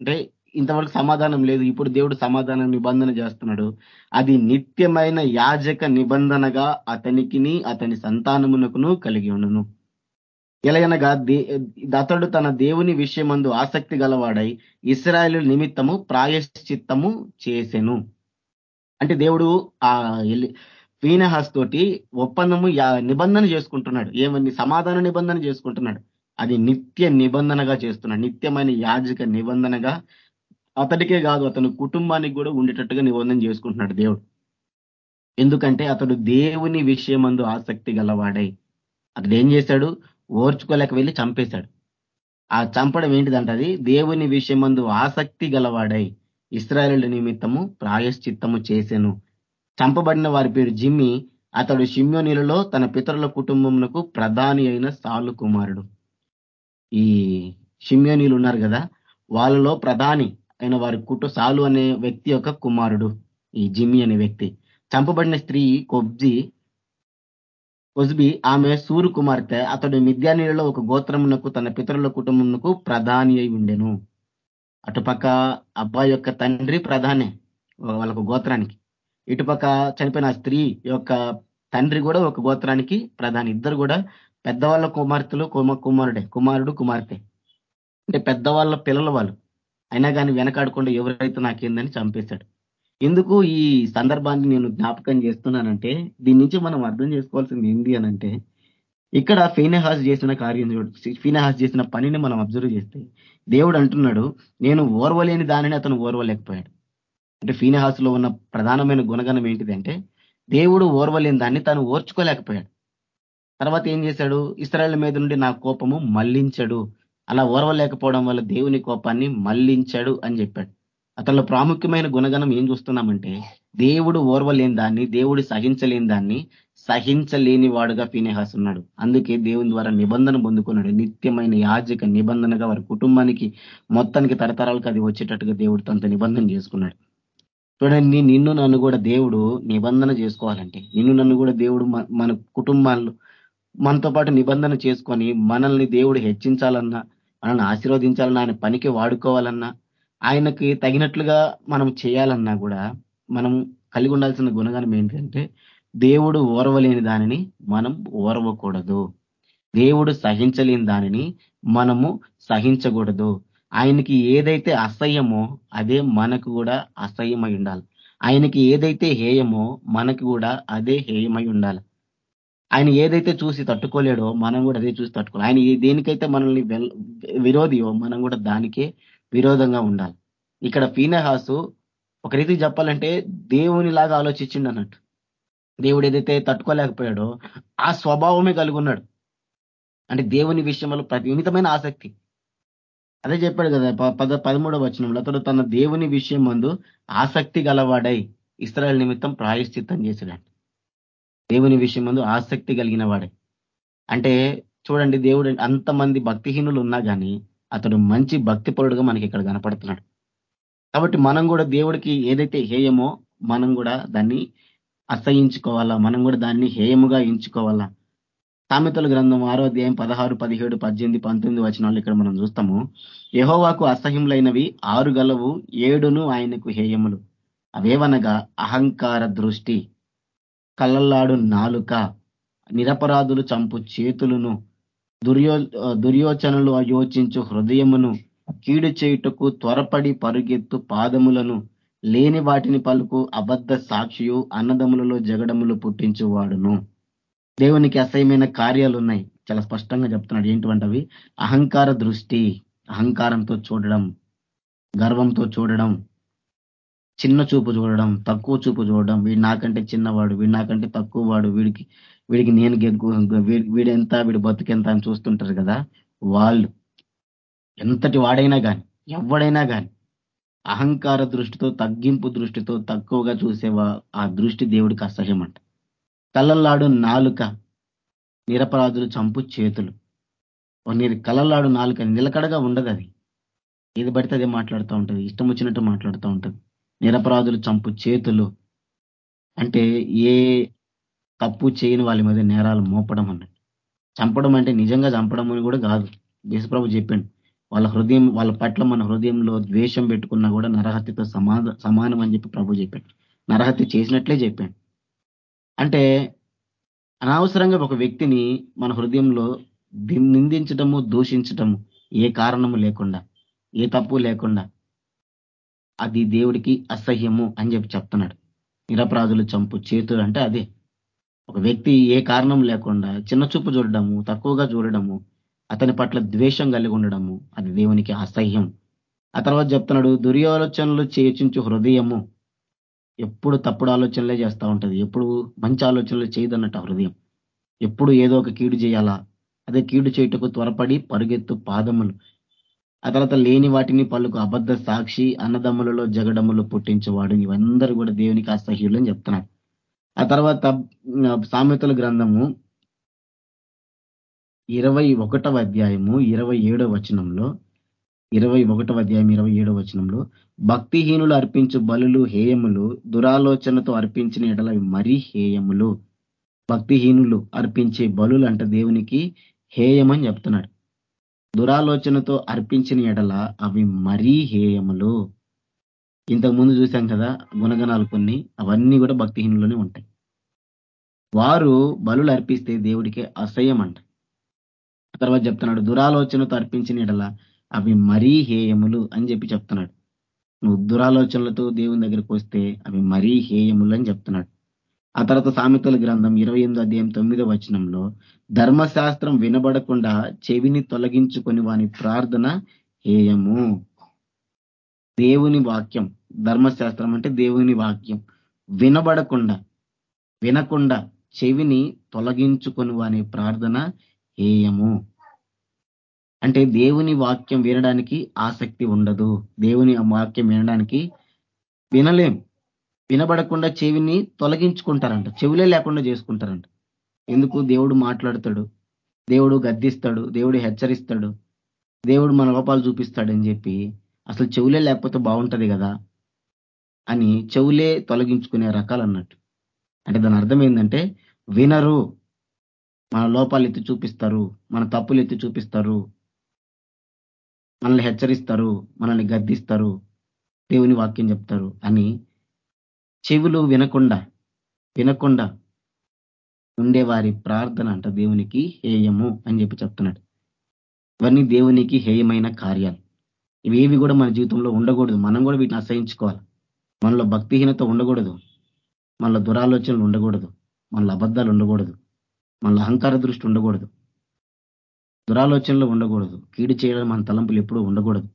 అంటే ఇంతవరకు సమాధానం లేదు ఇప్పుడు దేవుడు సమాధాన నిబంధన చేస్తున్నాడు. అది నిత్యమైన యాజక నిబంధనగా అతనికిని అతని సంతానమునకును కలిగి ఉండును. ఎలాగనగా అతడు తన దేవుని విషయమందు ఆసక్తి గలవాడై ఇస్రాయలు నిమిత్తము ప్రాయశ్చిత్తము చేసెను. అంటే దేవుడు ఆ ఫీనహాస్ తోటి ఒప్పందము నిబంధన చేసుకుంటున్నాడు. ఏమని? సమాధాన నిబంధన చేసుకుంటున్నాడు. అది నిత్య నిబంధనగా చేస్తున్నాడు. నిత్యమైన యాజక నిబంధనగా అతడికే కాదు అతను కుటుంబానికి కూడా ఉండేటట్టుగా నిబంధన చేసుకుంటున్నాడు దేవుడు. ఎందుకంటే అతడు దేవుని విషయమందు ఆసక్తి గలవాడై అతడు ఏం చేశాడు? ఓర్చుకోలేక వెళ్ళి చంపేశాడు. ఆ చంపడం ఏంటిదంటే అది దేవుని విషయమందు ఆసక్తి గలవాడై ఇస్రాయలు నిమిత్తము ప్రాయశ్చిత్తము చేసెను. చంపబడిన వారి పేరు జిమ్మి. అతడు షిమ్యోనిలలో తన పితరుల కుటుంబమునకు ప్రధాని అయిన సాలు కుమారుడు. ఈ షిమ్యోనీలు ఉన్నారు కదా? వాళ్ళలో ప్రధాని అయిన వారి కుటు సాలు అనే వ్యక్తి యొక్క కుమారుడు ఈ జిమ్మి అనే వ్యక్తి. చంపబడిన స్త్రీ కొబ్జి. కొజ్బి ఆమె సూరు కుమార్తె. అతడు మిద్యానీలలో ఒక గోత్రమునకు తన పితరుల కుటుంబంకు ప్రధాని అయి ఉండెను. అటుపక్క అబ్బాయి యొక్క తండ్రి ప్రధానే వాళ్ళకు గోత్రానికి. ఇటుపక్క చనిపోయిన స్త్రీ యొక్క తండ్రి కూడా ఒక గోత్రానికి ప్రధాని. ఇద్దరు కూడా పెద్దవాళ్ళ కుమార్తెలు కుమారుడే కుమారుడు కుమార్తె. అంటే పెద్దవాళ్ళ పిల్లల వాళ్ళు. అయినా కానీ వెనకాడకుండా ఎవరైతే నాకేందని చంపేశాడు. ఎందుకు ఈ సందర్భాన్ని నేను జ్ఞాపకం చేస్తున్నానంటే దీని నుంచి మనం అర్థం చేసుకోవాల్సింది ఏంటి అనంటే ఇక్కడ ఫీనహాస్ చేసిన కార్యం ఫీనహాస్ చేసిన పనిని మనం అబ్జర్వ్ చేస్తే దేవుడు అంటున్నాడు నేను ఓర్వలేని దానిని అతను ఓర్వలేకపోయాడు. అంటే ఫీనహాస్లో ఉన్న ప్రధానమైన గుణగణం ఏంటిది అంటే దేవుడు ఓర్వలేని దాన్ని తను ఓర్చుకోలేకపోయాడు. తర్వాత ఏం చేశాడు? ఇస్రాయల్ మీద నుండి నా కోపము మళ్ళించడు. అలా ఓర్వలేకపోవడం వల్ల దేవుని కోపాన్ని మళ్ళించాడు అని చెప్పాడు. అతనిలో ప్రాముఖ్యమైన గుణగణం ఏం చూస్తున్నామంటే దేవుడు ఓర్వలేని దాన్ని దేవుడు సహించలేని దాన్ని సహించలేని వాడుగా ఫీనేహాస్ ఉన్నాడు. అందుకే దేవుని ద్వారా నిబంధన పొందుకున్నాడు. నిత్యమైన యాజక నిబంధనగా వారి కుటుంబానికి మొత్తానికి తరతరాలకు అది వచ్చేటట్టుగా దేవుడు తనతో నిబంధన చేసుకున్నాడు. చూడండి నిన్ను నన్ను కూడా దేవుడు నిబంధన చేసుకోవాలంటే నిన్ను నన్ను కూడా దేవుడు మన కుటుంబాల్లో మనతో పాటు నిబంధన చేసుకొని మనల్ని దేవుడు హెచ్చించాలన్నా మనల్ని ఆశీర్వదించాలన్నా ఆయన పనికి వాడుకోవాలన్నా ఆయనకి తగినట్లుగా మనం చేయాలన్నా కూడా మనం కలిగి ఉండాల్సిన గుణగానం ఏంటంటే దేవుడు ఓర్వలేని దానిని మనం ఓర్వకూడదు. దేవుడు సహించలేని దానిని మనము సహించకూడదు. ఆయనకి ఏదైతే అసహ్యమో అదే మనకు కూడా అసహ్యమై ఉండాలి. ఆయనకి ఏదైతే హేయమో మనకు కూడా అదే హేయమై ఉండాలి. ఆయన ఏదైతే చూసి తట్టుకోలేడో మనం కూడా అదే చూసి తట్టుకోవాలి. ఆయన దేనికైతే మనల్ని విరోధియో మనం కూడా దానికే విరోధంగా ఉండాలి. ఇక్కడ ఫీనహాసు ఒక రీతికి చెప్పాలంటే దేవుని లాగా ఆలోచించిండు అన్నట్టు దేవుడు ఏదైతే తట్టుకోలేకపోయాడో ఆ స్వభావమే కలిగి ఉన్నాడు అంటే దేవుని విషయంలో ప్రతిమితమైన ఆసక్తి. అదే చెప్పాడు కదా పద పదమూడవ వచనంలో అతడు తన దేవుని విషయం మందు ఆసక్తి గలవాడై ఇస్రాయల్ నిమిత్తం ప్రాయశ్చిత్తం చేశాడు దేవుని విషయం మందు ఆసక్తి కలిగిన వాడే. అంటే చూడండి దేవుడు అంతమంది భక్తిహీనులు ఉన్నా కానీ అతడు మంచి భక్తిపరుడుగా మనకి ఇక్కడ కనపడుతున్నాడు. కాబట్టి మనం కూడా దేవుడికి ఏదైతే హేయమో మనం కూడా దాన్ని అసహించుకోవాలా మనం కూడా దాన్ని హేయముగా ఎంచుకోవాలా? సామెతల గ్రంథం ఆరో అధ్యాయం పదహారు పదిహేడు పద్దెనిమిది పంతొమ్మిది వచనాలు ఇక్కడ మనం చూస్తాము. యహోవాకు అసహ్యములైనవి ఆరు గలవు ఏడును ఆయనకు హేయములు. అవేవనగా? అహంకార దృష్టి కళ్ళల్లాడు నాలుక నిరపరాధులు చంపు చేతులను దుర్యో దుర్యోచనలు యోచించు హృదయమును కీడు చేయుటకు త్వరపడి పరుగెత్తు పాదములను లేని వాటిని పలుకు అబద్ధ సాక్షియు అన్నదములలో జగడములు పుట్టించువాడును. దేవునికి అసహ్యమైన కార్యాలు ఉన్నాయి చాలా స్పష్టంగా చెప్తున్నాడు. ఏంటివంటవి? అహంకార దృష్టి అహంకారంతో చూడడం గర్వంతో చూడడం చిన్న చూపు చూడడం తక్కువ చూపు చూడడం. వీడు నాకంటే చిన్నవాడు వీడు నాకంటే తక్కువ వాడు వీడికి వీడికి నేను వీడెంత వీడి బతుకెంత అని చూస్తుంటారు కదా వాళ్ళు. ఎంతటి వాడైనా కానీ ఎవడైనా కానీ అహంకార దృష్టితో తగ్గింపు దృష్టితో తక్కువగా చూసేవా? ఆ దృష్టి దేవుడికి అసహ్యం అంట నాలుక నిరపరాధులు చంపు చేతులు. నీరు కళ్ళల్లాడు నాలుక నిలకడగా ఉండదు అది ఏది పడితే అదే మాట్లాడుతూ ఉంటుంది. ఇష్టం వచ్చినట్టు మాట్లాడుతూ ఉంటుంది. నిరపరాధులు చంపు చేతులు అంటే ఏ తప్పు చేయని వాళ్ళ మీద నేరాలు మోపడం అన్నట్టు. చంపడం అంటే నిజంగా చంపడం అని కూడా కాదు. దేశప్రభు చెప్పాడు. వాళ్ళ హృదయం వాళ్ళ పట్ల మన హృదయంలో ద్వేషం పెట్టుకున్నా కూడా నరహత్యతో సమాన సమానం అని చెప్పి ప్రభు చెప్పాడు. నరహత్య చేసినట్లే చెప్పాడు. అంటే అనవసరంగా ఒక వ్యక్తిని మన హృదయంలో నిందించటము దూషించటము ఏ కారణము లేకుండా ఏ తప్పు లేకుండా అది దేవుడికి అసహ్యము అని చెప్పి చెప్తున్నాడు. నిరపరాధులు చంపు చేతులు అంటే అదే. ఒక వ్యక్తి ఏ కారణం లేకుండా చిన్న చూపు చూడడము తక్కువగా చూడడము అతని పట్ల ద్వేషం కలిగి ఉండడము అది దేవునికి అసహ్యం. ఆ తర్వాత చెప్తున్నాడు దుర్యాలోచనలు చేయించు హృదయము ఎప్పుడు తప్పుడు ఆలోచనలే చేస్తూ ఉంటుంది ఎప్పుడు మంచి ఆలోచనలు చేయదన్నట్టు హృదయం. ఎప్పుడు ఏదో ఒక కీడు చేయాలా అదే కీడు చేయుటకు త్వరపడి పరుగెత్తు పాదములు. ఆ తర్వాత లేని వాటిని పలుకు అబద్ధ సాక్షి అన్నదమ్ములలో జగడములు పుట్టించేవాడు ఇవందరూ కూడా దేవునికి అసహ్యులు అని చెప్తున్నాడు. ఆ తర్వాత సామెతల గ్రంథము ఇరవై ఒకటవ అధ్యాయము ఇరవై ఏడవ వచనంలో ఇరవై ఒకటవ అధ్యాయం ఇరవై ఏడవ వచనంలో భక్తిహీనులు అర్పించు బలులు హేయములు దురాలోచనతో అర్పించిన ఎడల మరీ హేయములు. భక్తిహీనులు అర్పించే బలులు అంట దేవునికి హేయమని చెప్తున్నాడు. దురాలోచనతో అర్పించిన ఎడల అవి మరీ హేయములు. ఇంతకుముందు చూశాం చూసాం కదా గుణగణాలు కొన్ని అవన్నీ కూడా భక్తిహీనులోనే ఉంటాయి. వారు బలులు అర్పిస్తే దేవుడికి అసహ్యం అంట తర్వాత చెప్తున్నాడు దురాలోచనతో అర్పించిన ఎడల అవి మరీ హేయములు అని చెప్పి చెప్తున్నాడు. నువ్వు దురాలోచనలతో దేవుని దగ్గరికి వస్తే అవి మరీ హేయములు అని చెప్తున్నాడు. ఆ తర్వాత సామెతల గ్రంథం ఇరవై ఎనిమిది అధ్యాయం తొమ్మిదో వచనంలో ధర్మశాస్త్రం వినబడకుండా చెవిని తొలగించుకొని వాని ప్రార్థన హేయము. దేవుని వాక్యం ధర్మశాస్త్రం అంటే దేవుని వాక్యం. వినబడకుండా వినకుండా చెవిని తొలగించుకొని వాని ప్రార్థన హేయము. అంటే దేవుని వాక్యం వినడానికి ఆసక్తి ఉండదు. దేవుని వాక్యం వినడానికి వినలేం. వినబడకుండా చెవిని తొలగించుకుంటారంట. చెవులే లేకుండా చేసుకుంటారంట. ఎందుకు? దేవుడు మాట్లాడతాడు. దేవుడు గద్దిస్తాడు. దేవుడు హెచ్చరిస్తాడు. దేవుడు మన లోపాలు చూపిస్తాడని చెప్పి అసలు చెవులే లేకపోతే బాగుంటుంది కదా అని చెవులే తొలగించుకునే రకాలు అన్నట్టు. అంటే దాని అర్థం ఏంటంటే వినరు. మన లోపాలు ఎత్తి చూపిస్తారు. మన తప్పులు ఎత్తి చూపిస్తారు. మనల్ని హెచ్చరిస్తారు మనల్ని గద్దిస్తారు దేవుని వాక్యం చెప్తారు అని చెవులు వినకుండా వినకుండా ఉండేవారి ప్రార్థన అంట దేవునికి హేయము అని చెప్పి చెప్తున్నాడు. ఇవన్నీ దేవునికి హేయమైన కార్యాలు. ఇవేవి కూడా మన జీవితంలో ఉండకూడదు. మనం కూడా వీటిని అసహించుకోవాలి మనలో భక్తిహీనత ఉండకూడదు. మనలో దురాలోచనలు ఉండకూడదు. మనలో అబద్ధాలు ఉండకూడదు. మనలో అహంకార దృష్టి ఉండకూడదు. దురాలోచనలు ఉండకూడదు. కీడు చేయడం మన తలంపులు ఎప్పుడూ ఉండకూడదు.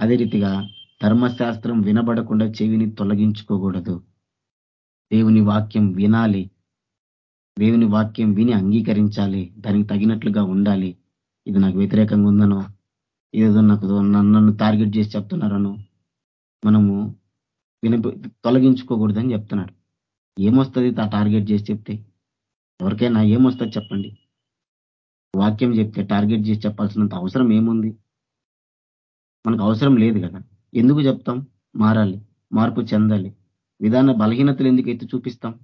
అదే రీతిగా ధర్మశాస్త్రం వినబడకుండా చెవిని తొలగించుకోకూడదు. దేవుని వాక్యం వినాలి. దేవుని వాక్యం విని అంగీకరించాలి. దానికి తగినట్లుగా ఉండాలి. ఇది నాకు వ్యతిరేకంగా ఉందనో ఏదో నాకు నన్ను టార్గెట్ చేసి చెప్తున్నారనో మనము విన తొలగించుకోకూడదని చెప్తున్నాడు. ఏమొస్తుంది ఆ టార్గెట్ చేసి చెప్తే? ఎవరికైనా ఏమొస్తుంది చెప్పండి. వాక్యం చెప్తే టార్గెట్ చేసి చెప్పాల్సినంత అవసరం ఏముంది? మనకు అవసరం లేదు కదా. ఎందుకు చెప్తాం? మారాలి మార్పు చెందాలి. విధాన బలహీనతలు ఎందుకు ఎత్తి చూపిస్తాం?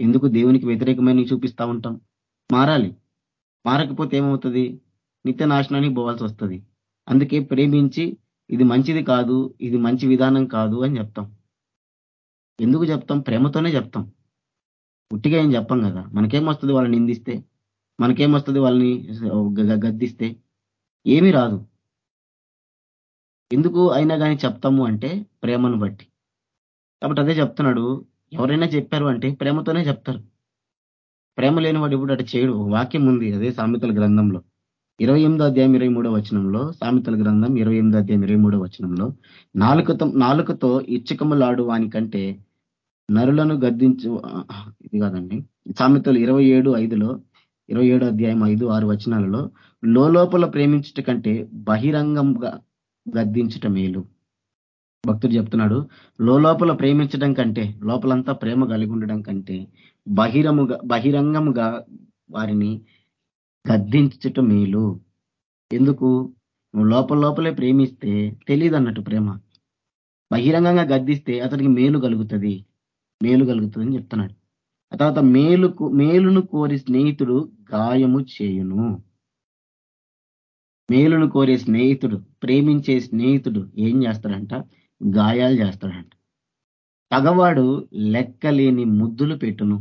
ఎందుకు దేవునికి వ్యతిరేకమైన చూపిస్తా ఉంటాం? మారాలి. మారకపోతే ఏమవుతుంది? నిత్య నాశనానికి పోవాల్సి వస్తుంది. అందుకే ప్రేమించి ఇది మంచిది కాదు ఇది మంచి విధానం కాదు అని చెప్తాం. ఎందుకు చెప్తాం? ప్రేమతోనే చెప్తాం. ఉట్టిగా ఏం చెప్పం కదా. మనకేం వస్తుంది వాళ్ళని నిందిస్తే? మనకేమొస్తుంది వాళ్ళని గద్దిస్తే? ఏమీ రాదు. ఎందుకు అయినా కానీ చెప్తాము అంటే ప్రేమను బట్టి. కాబట్టి అదే చెప్తున్నాడు. ఎవరైనా చెప్పారు అంటే ప్రేమతోనే చెప్తారు. ప్రేమ లేని వాడు ఇప్పుడు అటు చేయడు. వాక్యం ఉంది అదే సామెతల గ్రంథంలో. ఇరవై ఎనిమిదో అధ్యాయం ఇరవై మూడో వచనంలో సామెతల గ్రంథం ఇరవై ఎనిమిదో అధ్యాయం ఇరవై మూడో వచనంలో నాలుకతో నాలుకతో ఇచ్చకములాడు వానికంటే నరులను గద్దించు ఇది కాదండి. సామెతలు ఇరవై ఏడు ఐదులో ఇరవై ఏడు అధ్యాయం ఐదు ఆరు వచనాలలో లోపల ప్రేమించుట కంటే బహిరంగంగా గద్దించట మేలు. భక్తుడు చెప్తున్నాడు లోపల ప్రేమించడం కంటే లోపలంతా ప్రేమ కలిగి ఉండడం కంటే బహిరముగా బహిరంగముగా వారిని గద్దించటం మేలు. ఎందుకు? నువ్వు లోపల లోపలే ప్రేమిస్తే తెలియదు అన్నట్టు ప్రేమ. బహిరంగంగా గద్దిస్తే అతనికి మేలు కలుగుతుంది. మేలు కలుగుతుందని చెప్తున్నాడు. ఆ తర్వాత మేలుకు మేలును కోరి స్నేహితుడు గాయము చేయును. మేలును కోరే స్నేహితుడు ప్రేమించే స్నేహితుడు ఏం చేస్తాడంట? గాయాలు చేస్తాడంట. పగవాడు లెక్కలేని ముద్దులు పెట్టును.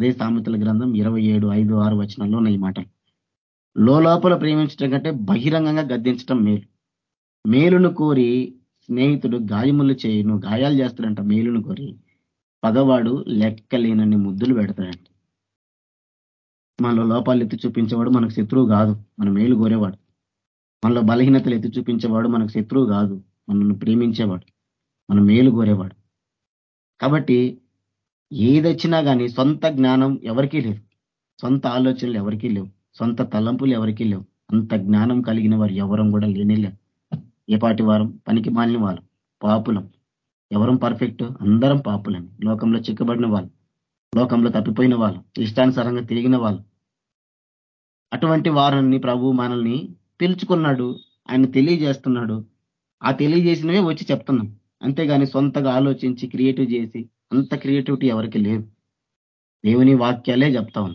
అదే సామెతల గ్రంథం ఇరవై ఏడు ఐదు ఆరు వచనంలో ఉన్న ఈ మాటలు లోపల ప్రేమించడం కంటే బహిరంగంగా గద్దించడం మేలు. మేలును కోరి స్నేహితుడు గాయములు చేయను. గాయాలు చేస్తాడంట మేలును కోరి. పగవాడు లెక్కలేనన్ని ముద్దులు పెడతాడంట. మనలో లోపాలు ఎత్తి చూపించేవాడు మనకు శత్రువు కాదు. మన మేలు కోరేవాడు. మనలో బలహీనతలు ఎత్తి చూపించేవాడు మనకు శత్రువు కాదు. మనల్ని ప్రేమించేవాడు. మన మేలు కోరేవాడు. కాబట్టి ఏదొచ్చినా కానీ సొంత జ్ఞానం ఎవరికీ లేదు. సొంత ఆలోచనలు ఎవరికీ లేవు. సొంత తలంపులు ఎవరికీ లేవు. అంత జ్ఞానం కలిగిన వారు ఎవరం కూడా లేనేలేం ఏ పాటి వారం పనికి మాలిన వాళ్ళు పాపులం. ఎవరం పర్ఫెక్ట్ అందరం పాపులని లోకంలో చిక్కబడిన వాళ్ళు. లోకంలో తప్పిపోయిన వాళ్ళు ఇష్టానుసారంగా తిరిగిన వాళ్ళు. అటువంటి వారిని ప్రభు మనల్ని పిలుచుకున్నాడు ఆయన తెలియజేస్తున్నాడు. ఆ తెలియజేసినవే వచ్చి చెప్తున్నాం. అంతేగాని సొంతగా ఆలోచించి క్రియేటివ్ చేసి అంత క్రియేటివిటీ ఎవరికి లేదు. దేవుని వాక్యాలే చెప్తా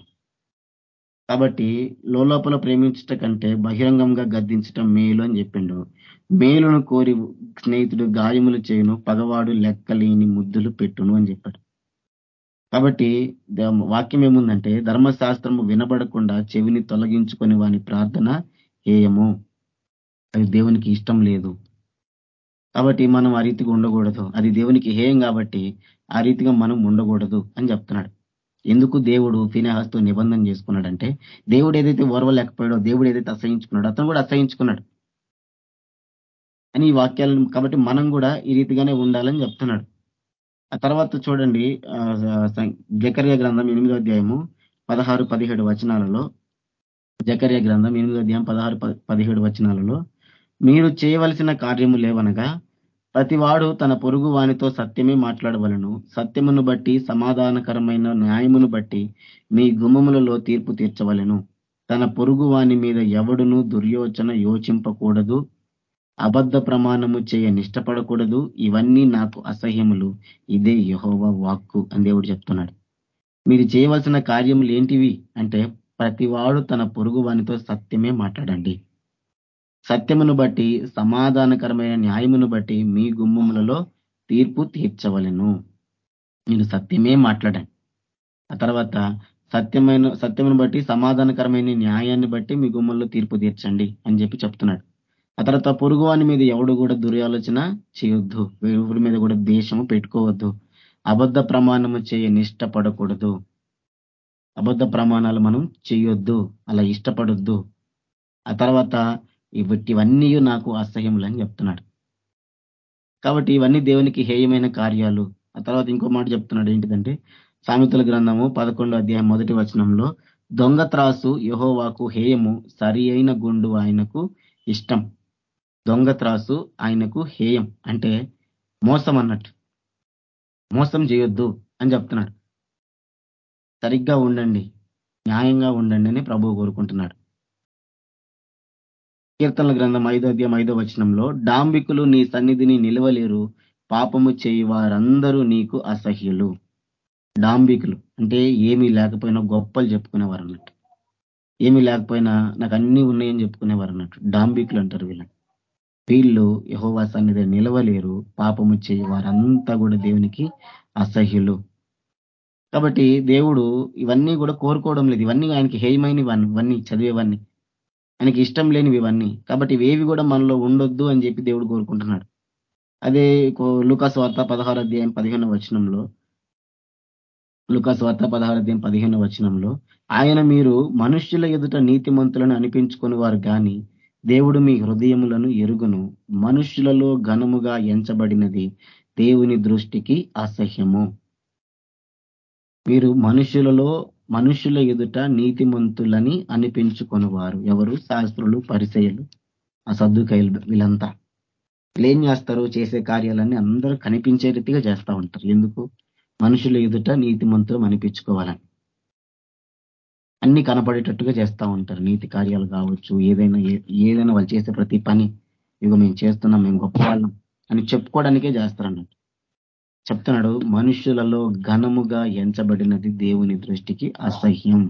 కాబట్టి లోపల ప్రేమించట కంటే బహిరంగంగా గద్దించటం మేలు అని చెప్పిండు. మేలును కోరి స్నేహితుడు గాయములు చేయను పగవాడు లెక్కలేని ముద్దులు పెట్టును అని చెప్పాడు. కాబట్టి వాక్యం ఏముందంటే ధర్మశాస్త్రము వినబడకుండా చెవిని తొలగించుకొని వాని ప్రార్థన హేయము. అది దేవునికి ఇష్టం లేదు. కాబట్టి మనం ఆ రీతిగా ఉండకూడదు. అది దేవునికి హేయం కాబట్టి ఆ రీతిగా మనం ఉండకూడదు అని చెప్తున్నాడు. ఎందుకు దేవుడు ఫినేహాస్తో నిబంధన చేసుకున్నాడంటే దేవుడు ఏదైతే ఓర్వలేకపోయాడో దేవుడు ఏదైతే అసహించుకున్నాడో అతను కూడా అసహించుకున్నాడు. అని ఈ వాక్యాలను కాబట్టి మనం కూడా ఈ రీతిగానే ఉండాలని చెప్తున్నాడు. ఆ తర్వాత చూడండి జకర్య గ్రంథం ఎనిమిదో అధ్యాయము పదహారు పదిహేడు వచనాలలో. జకర్య గ్రంథం ఎనిమిదో అధ్యాయం పదహారు పదిహేడు వచనాలలో. మీరు చేయవలసిన కార్యము లేవనగా ప్రతివాడు తన పొరుగు వానితో సత్యమే మాట్లాడవలను. సత్యమును బట్టి సమాధానకరమైన న్యాయమును బట్టి మీ గుమ్మములలో తీర్పు తీర్చవలను. తన పొరుగు వాని మీద ఎవడును దుర్యోచన యోచింపకూడదు. అబద్ధ ప్రమాణము చేయ నిష్టపడకూడదు. ఇవన్నీ నాకు అసహ్యములు. ఇదే యహోవ వాక్కు అని దేవుడు చెప్తున్నాడు. మీరు చేయవలసిన కార్యములు ఏంటివి? అంటే ప్రతివాడు తన పొరుగు వానితో సత్యమే మాట్లాడండి. సత్యమును బట్టి సమాధానకరమైన న్యాయమును బట్టి మీ గుమ్మములలో తీర్పు తీర్చవలను. మీరు సత్యమే మాట్లాడండి. ఆ తర్వాత సత్యమైన సత్యమును బట్టి సమాధానకరమైన న్యాయాన్ని బట్టి మీ గుమ్మల్లో తీర్పు తీర్చండి అని చెప్పి చెప్తున్నాడు. ఆ తర్వాత పొరుగువాని మీద ఎవడు కూడా దుర్యాలోచన చేయొద్దు. ఎవరి మీద కూడా దేశము పెట్టుకోవద్దు. అబద్ధ ప్రమాణము చేయ నిష్టపడకూడదు. అబద్ధ ప్రమాణాలు మనం చేయొద్దు. అలా ఇష్టపడొద్దు. ఆ తర్వాత ఇవన్నీ నాకు అసహ్యములని చెప్తున్నాడు. కాబట్టి ఇవన్నీ దేవునికి హేయమైన కార్యాలు. ఆ తర్వాత ఇంకో మాట చెప్తున్నాడు ఏంటిదంటే సామెతల గ్రంథము పదకొండో అధ్యాయం మొదటి వచనంలో దొంగ త్రాసు యహోవాకు హేయము సరి అయిన గుండు ఆయనకు ఇష్టం. దొంగ త్రాసు ఆయనకు హేయం అంటే మోసం అన్నట్టు. మోసం చేయొద్దు అని చెప్తున్నాడు. సరిగ్గా ఉండండి న్యాయంగా ఉండండి అని ప్రభువు కోరుకుంటున్నాడు. కీర్తనల గ్రంథం ఐదో అధ్యాయం ఐదో వచనంలో డాంబికులు నీ సన్నిధిని నిలవలేరు పాపము చేయి వారందరూ నీకు అసహ్యులు. డాంబికులు అంటే ఏమీ లేకపోయినా గొప్పలు చెప్పుకునేవారు అన్నట్టు. ఏమీ లేకపోయినా నాకు అన్ని ఉన్నాయని చెప్పుకునేవారు అన్నట్టు. డాంబికులు అంటారు వీళ్ళని. వీళ్ళు యహోవా సన్నిధి నిలవలేరు. పాపము చేయ వారంతా కూడా దేవునికి అసహ్యులు. కాబట్టి దేవుడు ఇవన్నీ కూడా కోరుకోవడం లేదు. ఇవన్నీ ఆయనకి హేయమైన ఇవన్నీ చదివేవన్నీ. ఆయనకి ఇష్టం లేనివి ఇవన్నీ కాబట్టి ఇవేవి కూడా మనలో ఉండొద్దు అని చెప్పి దేవుడు కోరుకుంటున్నాడు. అదే లుకాస్ వార్త పదహారు అధ్యాయం పదిహేను వచనంలో లుకాస్ వార్త పదహారు అధ్యాయం పదిహేను వచనంలో ఆయన మీరు మనుష్యుల ఎదుట నీతిమంతులను అనిపించుకుని వారు కానీ దేవుడు మీ హృదయములను ఎరుగును. మనుషులలో ఘనముగా ఎంచబడినది దేవుని దృష్టికి అసహ్యము. మీరు మనుషులలో మనుషుల ఎదుట నీతిమంతులని అనిపించుకొనివారు ఎవరు? శాస్త్రులు పరిచయలు ఆ సర్దుకైలు వీళ్ళంతా. వీళ్ళేం చేస్తారు చేసే కార్యాలన్నీ అందరూ కనిపించే రీతిగా చేస్తూ ఉంటారు. ఎందుకు? మనుషుల ఎదుట నీతిమంతులం అనిపించుకోవాలని. అన్ని కనపడేటట్టుగా చేస్తూ ఉంటారు. నీతి కార్యాలు కావచ్చు ఏదైనా ఏదైనా వాళ్ళు చేసే ప్రతి పని ఇగో మేము చేస్తున్నాం మేము గొప్పవాళ్ళం అని చెప్పుకోవడానికే చేస్తారన్నట్టు. చెప్తున్నాడు మనుషులలో ఘనముగా ఎంచబడినది దేవుని దృష్టికి అసహ్యం.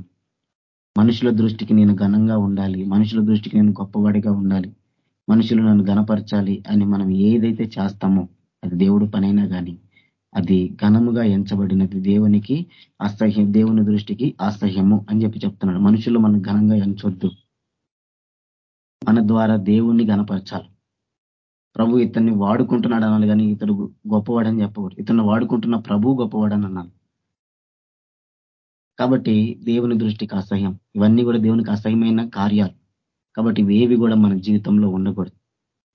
మనుషుల దృష్టికి నేను ఘనంగా ఉండాలి మనుషుల దృష్టికి నేను గొప్పవాడిగా ఉండాలి మనుషులు నన్ను గనపరచాలి అని మనం ఏదైతే చేస్తామో అది దేవుడు పనైనా కానీ అది ఘనముగా ఎంచబడినది దేవునికి అసహ్యం దేవుని దృష్టికి అసహ్యము అని చెప్పి చెప్తున్నాడు. మనుషులు మనం ఘనంగా ఎంచొద్దు. మన ద్వారా దేవుణ్ణి గనపరచాలి ప్రభు ఇతన్ని వాడుకుంటున్నాడు అనాలి కానీ ఇతడు గొప్పవాడని చెప్పకూడదు. ఇతను వాడుకుంటున్న ప్రభు గొప్పవాడని అన్నాను కాబట్టి దేవుని దృష్టికి అసహ్యం. ఇవన్నీ కూడా దేవునికి అసహ్యమైన కార్యాలు. కాబట్టి ఇవేవి కూడా మన జీవితంలో ఉండకూడదు.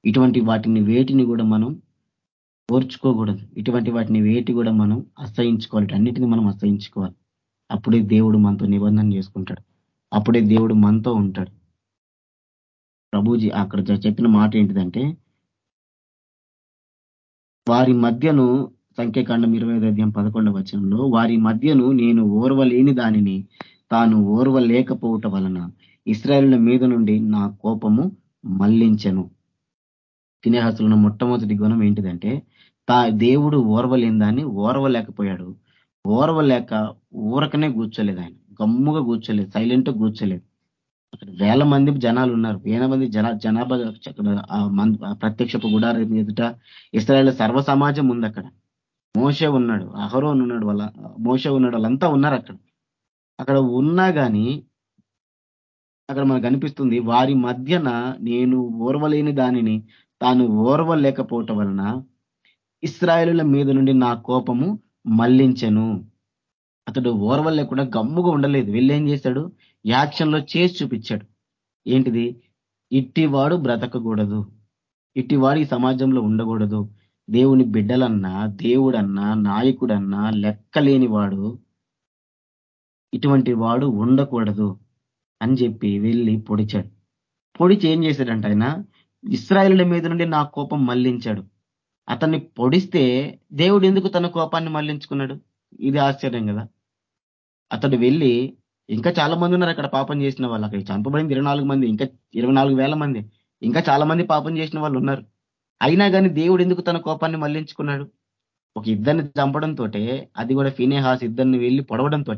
ఇటువంటి వాటిని వేటిని కూడా మనం ఓర్చుకోకూడదు. ఇటువంటి వాటిని వేటి కూడా మనం అసహించుకోవాలి. అన్నిటిని మనం అసహించుకోవాలి. అప్పుడే దేవుడు మనతో నిబంధన చేసుకుంటాడు. అప్పుడే దేవుడు మనతో ఉంటాడు. ప్రభుజీ అక్కడ చెప్పిన మాట ఏంటిదంటే వారి మధ్యను సంఖ్యాకాండం ఇరవై అధ్యాయం పదకొండవ వచనంలో వారి మధ్యను నేను ఓర్వలేని దానిని తాను ఓర్వలేకపోవటం వలన ఇస్రాయల్ మీద నుండి నా కోపము మళ్ళించను. తినేహసులను మొట్టమొదటి గుణం ఏంటిదంటే తా దేవుడు ఓర్వలేని దాన్ని ఓర్వలేకపోయాడు. ఓర్వలేక ఊరకనే కూర్చోలేదు ఆయన. గమ్ముగా కూర్చోలేదు సైలెంట్ కూర్చోలేదు. అక్కడ వేల మంది జనాలు ఉన్నారు. వేల మంది జన జనాభా ప్రత్యక్షపు గుడార ఎదుట ఇస్రాయల్ సర్వ సమాజం ఉంది అక్కడ. మోసే ఉన్నాడు అహరోన్ ఉన్నాడు వాళ్ళ మోసే ఉన్నాడు వాళ్ళంతా ఉన్నారు అక్కడ. అక్కడ ఉన్నా కానీ అక్కడ మనకు అనిపిస్తుంది వారి మధ్యన నేను ఓర్వలేని దానిని తాను ఓర్వలేకపోవటం వలన ఇస్రాయలుల మీద నుండి నా కోపము మళ్ళించను. అతడు ఓర్వ లేకుండా గమ్ముగా ఉండలేదు. వెళ్ళి ఏం చేశాడు? యాక్షన్లో చేసి చూపించాడు. ఏంటిది? ఇట్టివాడు బ్రతకకూడదు. ఇట్టివాడు ఈ సమాజంలో ఉండకూడదు. దేవుని బిడ్డలన్నా దేవుడన్నా నాయకుడన్నా లెక్కలేని వాడు ఇటువంటి వాడు ఉండకూడదు అని చెప్పి వెళ్ళి పొడిచాడు. పొడిచి ఏం చేశాడంట ఆయన? ఇస్రాయలుల మీద నుండి నా కోపం మళ్ళించాడు. అతన్ని పొడిస్తే దేవుడు ఎందుకు తన కోపాన్ని మళ్ళించుకున్నాడు? ఇది ఆశ్చర్యం కదా. అతడు వెళ్ళి ఇంకా చాలా మంది ఉన్నారు అక్కడ పాపం చేసిన వాళ్ళు. అక్కడ చంపబడింది ఇరవై మంది ఇంకా ఇరవై మంది ఇంకా చాలా మంది పాపం చేసిన వాళ్ళు ఉన్నారు. అయినా కానీ దేవుడు ఎందుకు తన కోపాన్ని మళ్ళించుకున్నాడు? ఒక ఇద్దరిని చంపడంతో అది కూడా ఫినేహాస్ ఇద్దరిని వెళ్ళి పొడవడంతో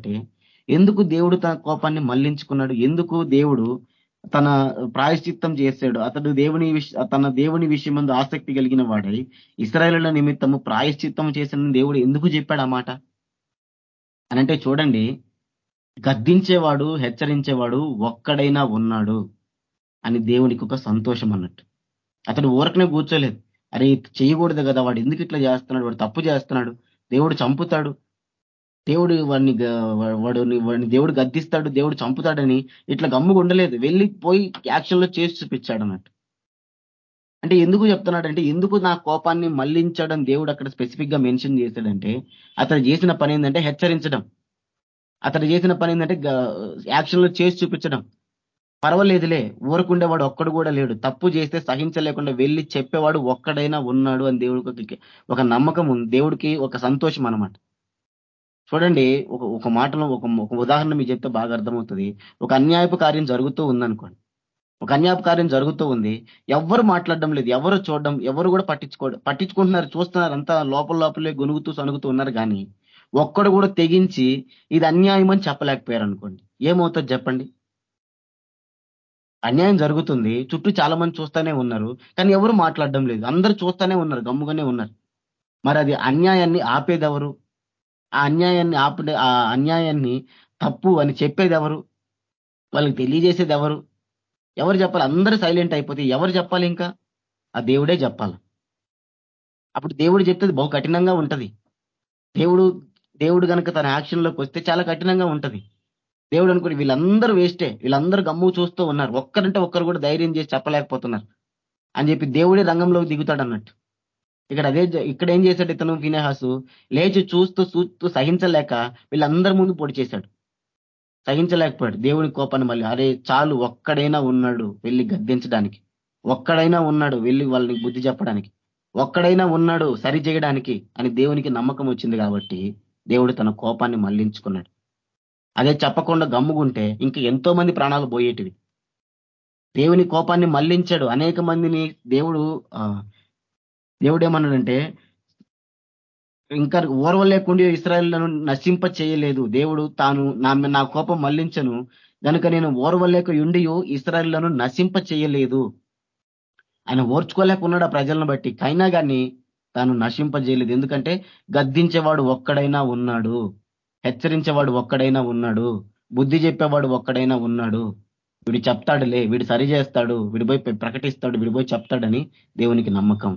ఎందుకు దేవుడు తన కోపాన్ని మళ్ళించుకున్నాడు? ఎందుకు దేవుడు తన ప్రాయశ్చిత్తం చేశాడు అతడు దేవుని తన దేవుని విషయం ముందు ఆసక్తి కలిగిన వాడై ఇస్రాయలుల నిమిత్తము ప్రాయశ్చిత్తం చేసిన దేవుడు ఎందుకు చెప్పాడు ఆ మాట? అనంటే చూడండి గద్దించేవాడు హెచ్చరించేవాడు ఒక్కడైనా ఉన్నాడు అని దేవునికి ఒక సంతోషం అన్నట్టు. అతడు ఊరకనే కూర్చోలేదు. అరే చేయకూడదు కదా వాడు ఎందుకు ఇట్లా చేస్తున్నాడు వాడు తప్పు చేస్తున్నాడు దేవుడు చంపుతాడు దేవుడు వాడిని వాడు వాడిని దేవుడు గద్దిస్తాడు దేవుడు చంపుతాడని ఇట్లా గమ్ముగా ఉండలేదు. వెళ్ళి పోయి యాక్షన్లో చేసి చూపించాడు అన్నట్టు. అంటే ఎందుకు చెప్తున్నాడంటే ఎందుకు నా కోపాన్ని మళ్ళించడం దేవుడు అక్కడ స్పెసిఫిక్గా మెన్షన్ చేశాడంటే అతను చేసిన పని ఏంటంటే హెచ్చరించడం. అతను చేసిన పని ఏంటంటే యాక్షన్లో చేసి చూపించడం. పర్వాలేదులే ఊరకుండేవాడు ఒక్కడు కూడా లేడు. తప్పు చేస్తే సహించలేకుండా వెళ్ళి చెప్పేవాడు ఒక్కడైనా ఉన్నాడు అని దేవుడికి ఒక నమ్మకం ఉంది. దేవుడికి ఒక సంతోషం అనమాట చూడండి ఒక ఒక మాటలో ఒక ఒక ఉదాహరణ మీకు చెప్తే బాగా అర్థమవుతుంది. ఒక అన్యాయపు కార్యం జరుగుతూ ఉందనుకోండి. ఒక అన్యాయపు కార్యం జరుగుతూ ఉంది. ఎవరు మాట్లాడడం లేదు ఎవరు చూడడం ఎవరు కూడా పట్టించుకో పట్టించుకుంటున్నారు చూస్తున్నారు అంతా లోపల లోపలే గొనుగుతూ సనుగుతూ ఉన్నారు కానీ ఒక్కడు కూడా తెగించి ఇది అన్యాయం అని చెప్పలేకపోయారు అనుకోండి. ఏమవుతుంది చెప్పండి? అన్యాయం జరుగుతుంది. చుట్టూ చాలా మంది చూస్తూనే ఉన్నారు కానీ ఎవరు మాట్లాడడం లేదు. అందరూ చూస్తూనే ఉన్నారు గమ్ముగానే ఉన్నారు. మరి అది అన్యాయాన్ని ఆపేది ఎవరు ఆ అన్యాయాన్ని ఆపడే ఆ అన్యాయాన్ని తప్పు అని చెప్పేది ఎవరు వాళ్ళకి తెలియజేసేది ఎవరు ఎవరు చెప్పాలి? అందరూ సైలెంట్ అయిపోతే ఎవరు చెప్పాలి ఇంకా? ఆ దేవుడే చెప్పాలి. అప్పుడు దేవుడు చెప్తే బహు కఠినంగా ఉంటది. దేవుడు దేవుడు కనుక తన యాక్షన్లోకి వస్తే చాలా కఠినంగా ఉంటది. దేవుడు అనుకుని వీళ్ళందరూ వేస్టే వీళ్ళందరూ గమ్ము చూస్తూ ఉన్నారు. ఒక్కరంటే ఒక్కరు కూడా ధైర్యం చేసి చెప్పలేకపోతున్నారు. అని చెప్పి దేవుడే రంగంలోకి దిగుతాడు అన్నట్టు ఇక్కడ అదే ఇక్కడ ఏం చేశాడు ఇతను ఫినేహాసు? లేచి చూస్తూ చూస్తూ సహించలేక వీళ్ళందరి ముందు పొడి చేశాడు. సహించలేకపోయాడు. దేవుని కోపాన్ని మళ్ళీ అరే చాలు ఒక్కడైనా ఉన్నాడు వెళ్ళి గద్దించడానికి. ఒక్కడైనా ఉన్నాడు వెళ్ళి వాళ్ళని బుద్ధి చెప్పడానికి. ఒక్కడైనా ఉన్నాడు సరి చేయడానికి అని దేవునికి నమ్మకం వచ్చింది కాబట్టి దేవుడు తన కోపాన్ని మళ్ళించుకున్నాడు. అదే చెప్పకుండా గమ్ముకుంటే ఇంక ఎంతో మంది ప్రాణాలు పోయేటివి. దేవుని కోపాన్ని మళ్ళించాడు. అనేక మందిని దేవుడు దేవుడు ఏమన్నాడంటే ఇంకా ఓర్వలేకుండా ఇస్రాయల్లను నశింప చేయలేదు దేవుడు తాను నా నా కోపం మళ్ళించను కనుక నేను ఓర్వలేక ఉండి ఇస్రాయల్లను నశింప చేయలేదు ఆయన ఓర్చుకోలేకున్నాడు ఆ ప్రజలను బట్టి. కైనా కానీ తాను నశింప చేయలేదు ఎందుకంటే గద్దించేవాడు ఒక్కడైనా ఉన్నాడు. హెచ్చరించేవాడు ఒక్కడైనా ఉన్నాడు. బుద్ధి చెప్పేవాడు ఒక్కడైనా ఉన్నాడు. వీడు చెప్తాడులే వీడు సరి చేస్తాడు విడిపోయి ప్రకటిస్తాడు విడిపోయి చెప్తాడని దేవునికి నమ్మకం.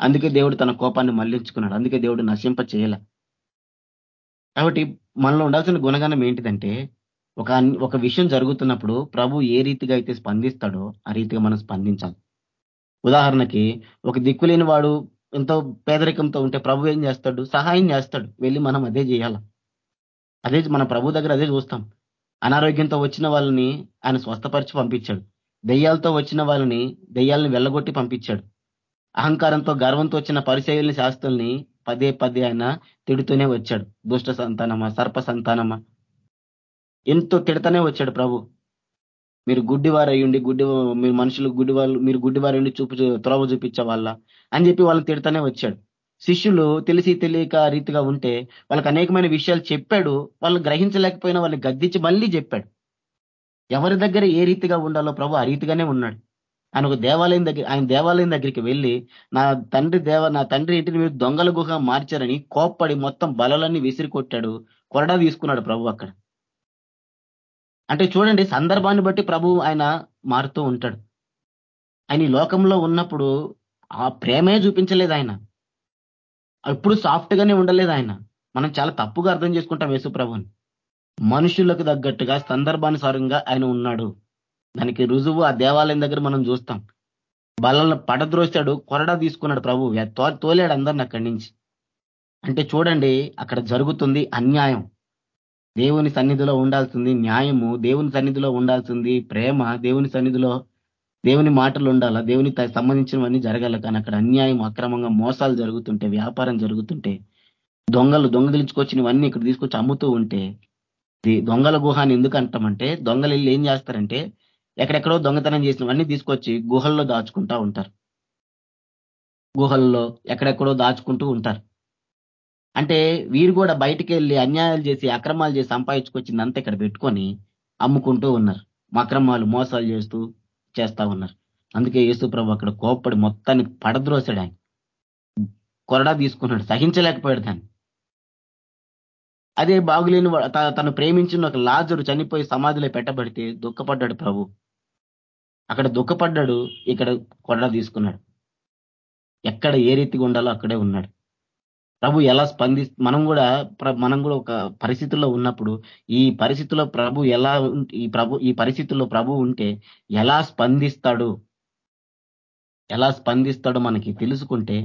అందుకే దేవుడు తన కోపాన్ని మళ్ళించుకున్నాడు అందుకే దేవుడు నశింప చేయాల. కాబట్టి మనలో ఉండాల్సిన గుణగణం ఏంటిదంటే ఒక ఒక విషయం జరుగుతున్నప్పుడు ప్రభు ఏ రీతిగా అయితే స్పందిస్తాడో ఆ రీతిగా మనం స్పందించాలి. ఉదాహరణకి ఒక దిక్కులేని వాడు ఎంతో పేదరికంతో ఉంటే ప్రభు ఏం చేస్తాడు? సహాయం చేస్తాడు. వెళ్ళి మనం అదే చేయాల? అదే మన ప్రభు దగ్గర అదే చూస్తాం. అనారోగ్యంతో వచ్చిన వాళ్ళని ఆయన స్వస్థపరిచి పంపించాడు. దెయ్యాలతో వచ్చిన వాళ్ళని దెయ్యాలని వెళ్ళగొట్టి పంపించాడు. అహంకారంతో గర్వంతో వచ్చిన పరిచయుల్ని శాస్త్రుల్ని పదే పదే ఆయన తిడుతూనే వచ్చాడు. దుష్ట సంతానమా? సర్ప సంతానమా? ఎంతో తిడతానే వచ్చాడు ప్రభు. మీరు గుడ్డివారయ్యుండి గుడ్డి మీరు మనుషులు గుడ్డి వాళ్ళు మీరు గుడ్డివారయ్యండి చూపు త్రోవ చూపించే వాళ్ళ అని చెప్పి వాళ్ళని తిడతానే వచ్చాడు. శిష్యులు తెలిసి తెలియక రీతిగా ఉంటే వాళ్ళకి అనేకమైన విషయాలు చెప్పాడు. వాళ్ళు గ్రహించలేకపోయినా వాళ్ళని గద్దించి మళ్ళీ చెప్పాడు. ఎవరి దగ్గర ఏ రీతిగా ఉండాలో ప్రభు ఆ రీతిగానే ఉన్నాడు. ఆయన ఒక దేవాలయం దగ్గర ఆయన దేవాలయం దగ్గరికి వెళ్ళి నా తండ్రి దేవ నా తండ్రి ఇంటిని మీరు దొంగల గుహ మార్చారని కోప్పడి మొత్తం బలలన్నీ విసిరి కొట్టాడు కొరడా తీసుకున్నాడు ప్రభు అక్కడ. అంటే చూడండి సందర్భాన్ని బట్టి ప్రభు ఆయన మారుతూ ఉంటాడు. ఆయన ఈ లోకంలో ఉన్నప్పుడు ఆ ప్రేమే చూపించలేదు ఆయన. ఎప్పుడు సాఫ్ట్ గానే ఉండలేదు ఆయన. మనం చాలా తప్పుగా అర్థం చేసుకుంటాం యేసు ప్రభుని మనుషులకు తగ్గట్టుగా సందర్భానుసారంగా ఆయన ఉన్నాడు. దానికి రుజువు ఆ దేవాలయం దగ్గర మనం చూస్తాం. బలలో పడద్రోస్తాడు కొరడా తీసుకున్నాడు ప్రభు. తోలేడు అందరిని అక్కడి నుంచి. అంటే చూడండి అక్కడ జరుగుతుంది అన్యాయం. దేవుని సన్నిధిలో ఉండాల్సింది న్యాయము దేవుని సన్నిధిలో ఉండాల్సింది ప్రేమ దేవుని సన్నిధిలో దేవుని మాటలు ఉండాలా దేవుని సంబంధించినవన్నీ జరగాల కానీ అక్కడ అన్యాయం అక్రమంగా మోసాలు జరుగుతుంటే వ్యాపారం జరుగుతుంటే దొంగలు దొంగలించుకొచ్చినవన్నీ ఇక్కడ తీసుకొచ్చి అమ్ముతూ ఉంటే దొంగల గుహాన్ని ఎందుకు అంటామంటే దొంగలు వెళ్ళి ఏం చేస్తారంటే ఎక్కడెక్కడో దొంగతనం చేసినవన్నీ తీసుకొచ్చి గుహల్లో దాచుకుంటా ఉంటారు. గుహల్లో ఎక్కడెక్కడో దాచుకుంటూ ఉంటారు. అంటే వీరు కూడా బయటికి వెళ్ళి అన్యాయాలు చేసి అక్రమాలు చేసి సంపాదించుకొచ్చిందంతా ఇక్కడ పెట్టుకొని అమ్ముకుంటూ ఉన్నారు. అక్రమాలు మోసాలు చేస్తూ చేస్తా ఉన్నారు. అందుకే యేసు ప్రభు అక్కడ కోప్పడి మొత్తాన్ని పడద్రోసాడు ఆయన. కొరడా తీసుకున్నాడు. సహించలేకపోయాడు దాన్ని. అదే బాగులేని తను ప్రేమించిన ఒక లాజరు చనిపోయి సమాధిలో పెట్టబడితే దుఃఖపడ్డాడు ప్రభు. అక్కడ దుఃఖపడ్డాడు ఇక్కడ కొండ తీసుకున్నాడు. ఎక్కడ ఏ రీతిగా ఉండాలో అక్కడే ఉన్నాడు. ప్రభు ఎలా స్పంది మనం కూడా మనం కూడా ఒక పరిస్థితుల్లో ఉన్నప్పుడు ఈ పరిస్థితుల్లో ప్రభు ఎలా ఈ ప్రభు ఈ పరిస్థితుల్లో ప్రభు ఉంటే ఎలా స్పందిస్తాడు? ఎలా స్పందిస్తాడో మనకి తెలుసుకుంటే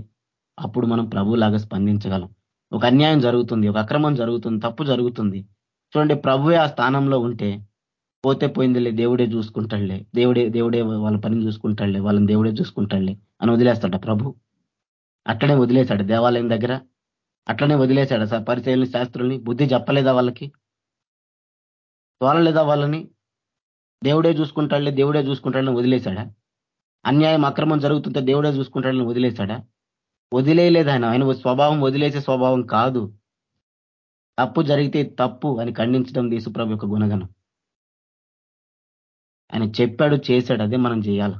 అప్పుడు మనం ప్రభులాగా స్పందించగలం. ఒక అన్యాయం జరుగుతుంది ఒక అక్రమం జరుగుతుంది తప్పు జరుగుతుంది. చూడండి ప్రభువే ఆ స్థానంలో ఉంటే పోతే పోయిందిలే దేవుడే చూసుకుంటాడులే దేవుడే దేవుడే వాళ్ళ పని చూసుకుంటాడులే వాళ్ళని దేవుడే చూసుకుంటాడులే అని వదిలేస్తాడ ప్రభు. అట్లనే వదిలేశాడు దేవాలయం దగ్గర. అట్లనే వదిలేశాడు పరిచయని శాస్త్రుల్ని. బుద్ధి చెప్పలేదా వాళ్ళకి? తోలలేదా వాళ్ళని? దేవుడే చూసుకుంటాడులే దేవుడే చూసుకుంటాడని వదిలేశాడా? అన్యాయం అక్రమం జరుగుతుంటే దేవుడే చూసుకుంటాడని వదిలేశాడా? వదిలేయలేదు ఆయన. ఆయన స్వభావం వదిలేసే స్వభావం కాదు. తప్పు జరిగితే తప్పు అని ఖండించడం దేశప్రభు యొక్క గుణగణం. ఆయన చెప్పాడు చేశాడు అదే మనం చేయాలి.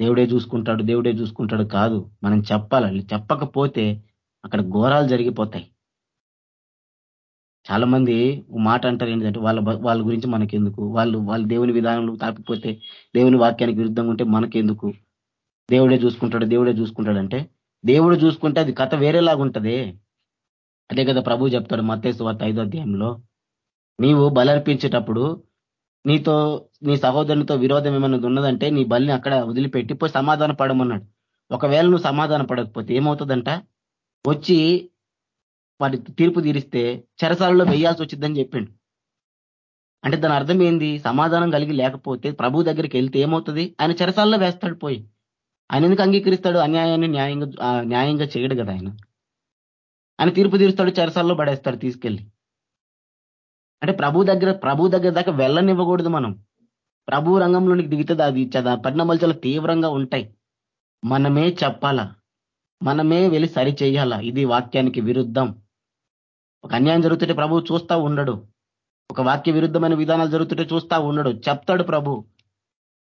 దేవుడే చూసుకుంటాడు దేవుడే చూసుకుంటాడు కాదు. మనం చెప్పాలి. చెప్పకపోతే అక్కడ ఘోరాలు జరిగిపోతాయి. చాలా మంది మాట అంటారు ఏంటంటే వాళ్ళ వాళ్ళ గురించి మనకెందుకు? వాళ్ళు వాళ్ళు దేవుని విధానంలో తాపిపోతే దేవుని వాక్యానికి విరుద్ధంగా ఉంటే మనకెందుకు? దేవుడే చూసుకుంటాడు దేవుడే చూసుకుంటాడు అంటే దేవుడు చూసుకుంటే అది కథ వేరేలాగా అదే కదా ప్రభు చెప్తాడు మత్తేసు వార్త ఐదో అధ్యాయంలో. నీవు బలర్పించేటప్పుడు నీతో నీ సహోదరునితో విరోధం ఏమైనా ఉన్నదంటే నీ బలిని అక్కడ వదిలిపెట్టి పోయి సమాధాన పడమన్నాడు. ఒకవేళ నువ్వు సమాధాన పడకపోతే ఏమవుతుందంట? వచ్చి వారి తీర్పు తీరిస్తే చెరసాలలో వేయాల్సి వచ్చిందని చెప్పిండు. అంటే దాని అర్థం ఏంది? సమాధానం కలిగి లేకపోతే ప్రభు దగ్గరికి వెళ్తే ఏమవుతుంది? ఆయన చెరసాలలో వేస్తాడు పోయి. ఆయన ఎందుకు అంగీకరిస్తాడు? అన్యాయాన్ని న్యాయంగా న్యాయంగా చేయడు కదా ఆయన. ఆయన తీర్పు తీరుస్తాడు చెరసాల్లో పడేస్తాడు తీసుకెళ్ళి. అంటే ప్రభు దగ్గర ప్రభు దగ్గర దాకా వెళ్ళనివ్వకూడదు మనం. ప్రభు రంగంలోనికి దిగుతుంది అది పరిణామాలు చాలా తీవ్రంగా ఉంటాయి. మనమే చెప్పాలా? మనమే వెళ్ళి సరి చేయాలా? ఇది వాక్యానికి విరుద్ధం. ఒక అన్యాయం జరుగుతుంటే ప్రభు చూస్తా ఉండడు. ఒక వాక్య విరుద్ధమైన విధానాలు జరుగుతుంటే చూస్తా ఉండడు. చెప్తాడు ప్రభు.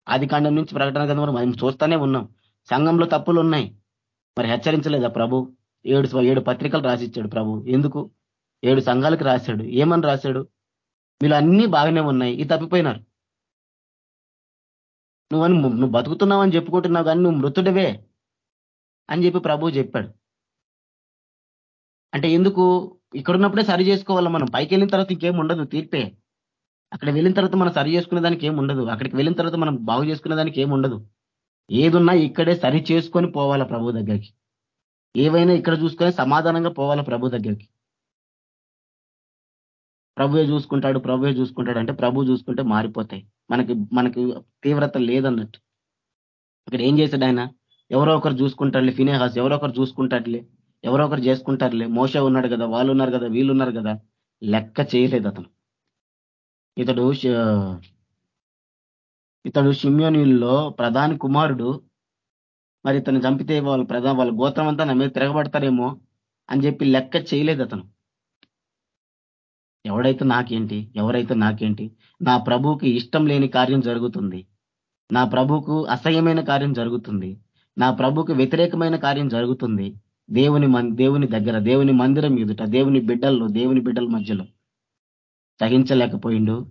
ఆది కాండం నుంచి ప్రకటన కదా మనం చూస్తానే ఉన్నాం. సంఘంలో తప్పులు ఉన్నాయి. మరి హెచ్చరించలేదా ప్రభు? ఏడు ఏడు పత్రికలు రాసిచ్చాడు ప్రభు. ఎందుకు? ఏడు సంఘాలకు రాశాడు. ఏమని రాశాడు? వీళ్ళు అన్ని బాగానే ఉన్నాయి. ఇది తప్పిపోయినారు. నువ్వని నువ్వు బతుకుతున్నావని చెప్పుకుంటున్నావు కానీ నువ్వు మృతుడివే అని చెప్పి ప్రభువు చెప్పాడు. అంటే ఎందుకు? ఇక్కడున్నప్పుడే సరి చేసుకోవాలి మనం. పైకి వెళ్ళిన తర్వాత ఇంకేం ఉండదు తీర్పే. అక్కడ వెళ్ళిన తర్వాత మనం సరి చేసుకునే దానికి ఏం ఉండదు. అక్కడికి వెళ్ళిన తర్వాత మనం బాగు చేసుకునే దానికి ఏం ఉండదు. ఏదున్నా ఇక్కడే సరి చేసుకొని పోవాలా ప్రభు దగ్గరికి. ఏవైనా ఇక్కడ చూసుకొని సమాధానంగా పోవాలా ప్రభు దగ్గరికి. ప్రభువే చూసుకుంటాడు ప్రభువే చూసుకుంటాడు అంటే ప్రభు చూసుకుంటే మారిపోతాయి. మనకి మనకి తీవ్రత లేదన్నట్టు. ఇక్కడ ఏం చేశాడు ఆయన? ఎవరో ఒకరు చూసుకుంటారులే ఫినేహాస్ ఎవరో ఒకరు చూసుకుంటారులే ఎవరో ఒకరు చేసుకుంటారులే. మోస ఉన్నాడు కదా వాళ్ళు ఉన్నారు కదా వీళ్ళు ఉన్నారు కదా లెక్క చేయలేదు అతను. ఇతడు ఇతడు షిమ్యోనిలో ప్రధాని కుమారుడు. మరి ఇతను చంపితే వాళ్ళ ప్రధాన వాళ్ళ గోత్రం అంతా నా మీద తిరగబడతారేమో అని చెప్పి లెక్క చేయలేదు అతను. ఎవడైతే నాకేంటి? ఎవరైతే నాకేంటి? నా ప్రభుకి ఇష్టం లేని కార్యం జరుగుతుంది. నా ప్రభుకు అసహ్యమైన కార్యం జరుగుతుంది. నా ప్రభుకు వ్యతిరేకమైన కార్యం జరుగుతుంది. దేవుని దేవుని దగ్గర దేవుని మందిరం ఎదుట దేవుని బిడ్డల్లో దేవుని బిడ్డల మధ్యలో. సహించలేకపోయిండు.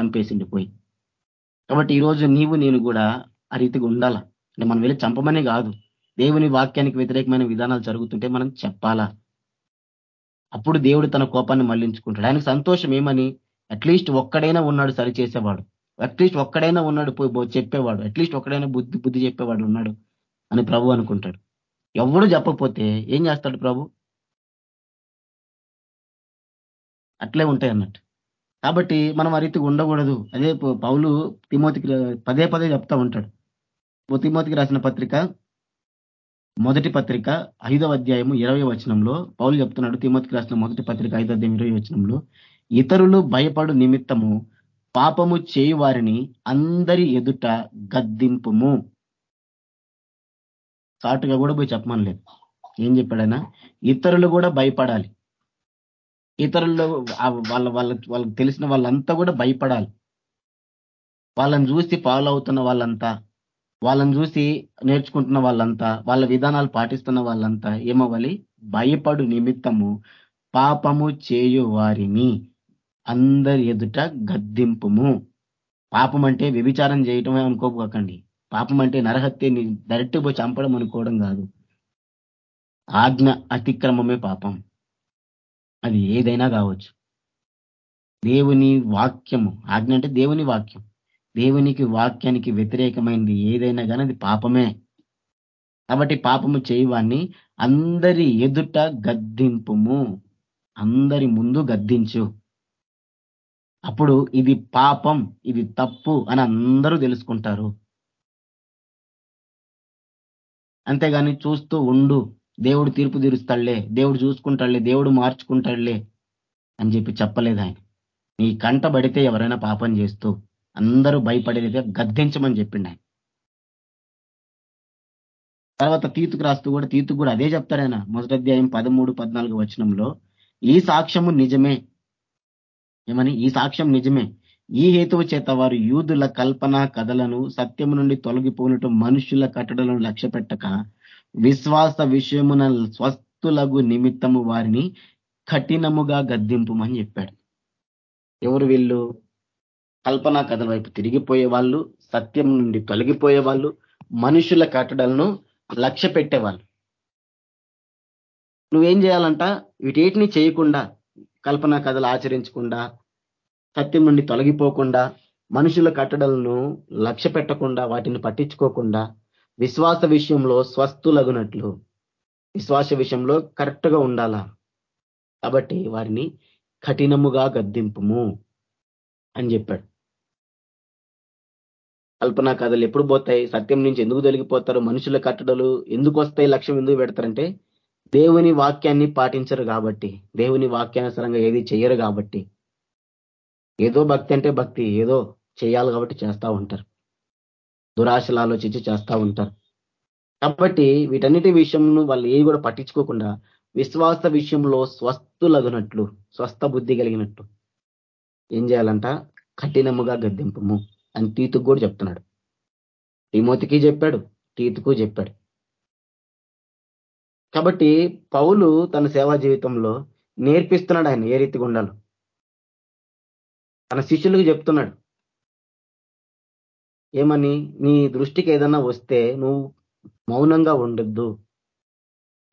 చంపేసిండి పోయి. కాబట్టి ఈరోజు నీవు నేను కూడా ఆ రీతిగా ఉండాల. అంటే మనం వెళ్ళి చంపమనే కాదు. దేవుని వాక్యానికి వ్యతిరేకమైన విధానాలు జరుగుతుంటే మనం చెప్పాలా? అప్పుడు దేవుడు తన కోపాన్ని మళ్ళించుకుంటాడు. ఆయనకు సంతోషం ఏమని? అట్లీస్ట్ ఒక్కడైనా ఉన్నాడు సరి చేసేవాడు. అట్లీస్ట్ ఒక్కడైనా ఉన్నాడు పోయి చెప్పేవాడు. అట్లీస్ట్ ఒక్కడైనా బుద్ధి బుద్ధి చెప్పేవాడు ఉన్నాడు అని ప్రభు అనుకుంటాడు. ఎవడు చెప్పకపోతే ఏం చేస్తాడు ప్రభు? అట్లే ఉంటాయి అన్నట్టు. కాబట్టి మనం ఆ రీతిగా ఉండకూడదు. అదే పౌలు తిమోతికి పదే పదే చెప్తా ఉంటాడు. తిమోతికి రాసిన పత్రిక మొదటి పత్రిక ఐదవ అధ్యాయము ఇరవై వచనంలో పౌలు చెప్తున్నాడు తిమ్మతికి రాసిన మొదటి పత్రిక ఐదో అధ్యాయం ఇరవై వచనంలో ఇతరులు భయపడు నిమిత్తము పాపము చేయు వారిని అందరి ఎదుట గద్దింపుము. సాటుగా కూడా పోయి చెప్పమనలేదు ఏం చెప్పాడైనా ఇతరులు కూడా భయపడాలి. ఇతరులు వాళ్ళ వాళ్ళ వాళ్ళకి తెలిసిన వాళ్ళంతా కూడా భయపడాలి. వాళ్ళని చూసి ఫాలో అవుతున్న వాళ్ళంతా వాళ్ళని చూసి నేర్చుకుంటున్న వాళ్ళంతా వాళ్ళ విధానాలు పాటిస్తున్న వాళ్ళంతా ఏమవ్వాలి? భయపడు నిమిత్తము పాపము చేయు వారిని అందరి ఎదుట గద్దింపుము. పాపం అంటే వ్యభిచారం చేయటమే అనుకోకండి. పాపం అంటే నరహత్యని డైరెక్ట్ పోయి చంపడం అనుకోవడం కాదు. ఆజ్ఞ అతిక్రమమే పాపం. అది ఏదైనా కావచ్చు. దేవుని వాక్యము. ఆజ్ఞ అంటే దేవుని వాక్యం. దేవునికి వాక్యానికి వ్యతిరేకమైనది ఏదైనా కానీ అది పాపమే. కాబట్టి పాపము చేయవాన్ని అందరి ఎదుట గద్దింపుము. అందరి ముందు గద్దించు. అప్పుడు ఇది పాపం ఇది తప్పు అని అందరూ తెలుసుకుంటారు. అంతేగాని చూస్తూ ఉండు. దేవుడు తీర్పు తీరుస్తాడులే. దేవుడు చూసుకుంటాడులే. దేవుడు మార్చుకుంటాడులే అని చెప్పి చెప్పలేదు ఆయన. నీ కంట పడితే ఎవరైనా పాపం చేస్తూ అందరూ భయపడేది గద్దించమని చెప్పిండు ఆయన. తర్వాత తీతుకు రాస్తూ కూడా తీతుకు కూడా అదే చెప్తాడాయన మొదటి అధ్యాయం పదమూడు పద్నాలుగు వచనంలో ఈ సాక్ష్యము నిజమే. ఏమని? ఈ సాక్ష్యం నిజమే. ఈ హేతువు చేత వారు యూదుల కల్పన కథలను సత్యము నుండి తొలగిపోనట్టు మనుషుల కట్టడలను లక్ష్య పెట్టక విశ్వాస విషయమున స్వస్థులగు నిమిత్తము వారిని కఠినముగా గద్దింపుమని చెప్పాడు. ఎవరు వీళ్ళు? కల్పనా కథల వైపు తిరిగిపోయే వాళ్ళు సత్యం నుండి తొలగిపోయే వాళ్ళు మనుషుల కట్టడలను లక్ష్య పెట్టేవాళ్ళు. నువ్వేం చేయాలంట? వీటేటిని చేయకుండా కల్పనా కథలు ఆచరించకుండా సత్యం నుండి తొలగిపోకుండా మనుషుల కట్టడలను లక్ష్య పెట్టకుండా వాటిని పట్టించుకోకుండా విశ్వాస విషయంలో స్వస్థులగునట్లు విశ్వాస విషయంలో కరెక్ట్గా ఉండాలా? కాబట్టి వారిని కఠినముగా గద్దింపుము. అని చెప్పాడు. కల్పనా కథలు ఎప్పుడు పోతాయి? సత్యం నుంచి ఎందుకు తొలగిపోతారు? మనుషుల కట్టడలు ఎందుకు వస్తాయి? లక్ష్యం ఎందుకు పెడతారంటే దేవుని వాక్యాన్ని పాటించరు కాబట్టి దేవుని వాక్యానుసరంగా ఏది చెయ్యరు కాబట్టి. ఏదో భక్తి అంటే భక్తి ఏదో చేయాలి కాబట్టి చేస్తూ ఉంటారు. దురాశలు ఆలోచించి చేస్తూ ఉంటారు. కాబట్టి వీటన్నిటి విషయంలో వాళ్ళు ఏవి కూడా పట్టించుకోకుండా విశ్వాస విషయంలో స్వస్థులగినట్లు స్వస్థ బుద్ధి కలిగినట్టు ఏం చేయాలంట? కఠినముగా గద్దెంపము అని తీతుకు కూడా చెప్తున్నాడు. తిమోతికి చెప్పాడు తీతుకు చెప్పాడు. కాబట్టి పౌలు తన సేవా జీవితంలో నేర్పిస్తున్నాడు ఆయన ఏ రీతిగా ఉండాలో. తన శిష్యులకు చెప్తున్నాడు ఏమని? నీ దృష్టికి ఏదన్నా వస్తే నువ్వు మౌనంగా ఉండొద్దు.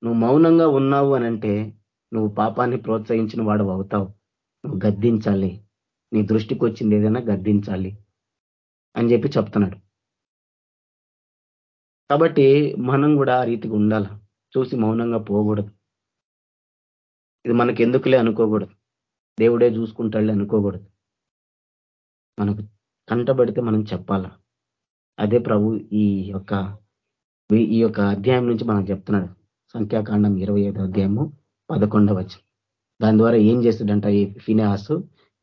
నువ్వు మౌనంగా ఉన్నావు అనంటే నువ్వు పాపాన్ని ప్రోత్సహించిన వాడు అవుతావు. నువ్వు గద్దించాలి. నీ దృష్టికి వచ్చింది ఏదైనా గద్దించాలి అని చెప్పి చెప్తున్నాడు. కాబట్టి మనం కూడా ఆ రీతిగా ఉండాలి? చూసి మౌనంగా పోకూడదు. ఇది మనకి ఎందుకులే అనుకోకూడదు. దేవుడే చూసుకుంటాడులే అనుకోకూడదు. మనకు కంటబడితే మనం చెప్పాల? అదే ప్రభు ఈ యొక్క ఈ యొక్క అధ్యాయం నుంచి మనం చెప్తున్నాడు. సంఖ్యాకాండం ఇరవై ఐదో అధ్యాయము పదకొండవచ్చు దాని ద్వారా ఏం చేస్తాడంట ఈ ఫినాసు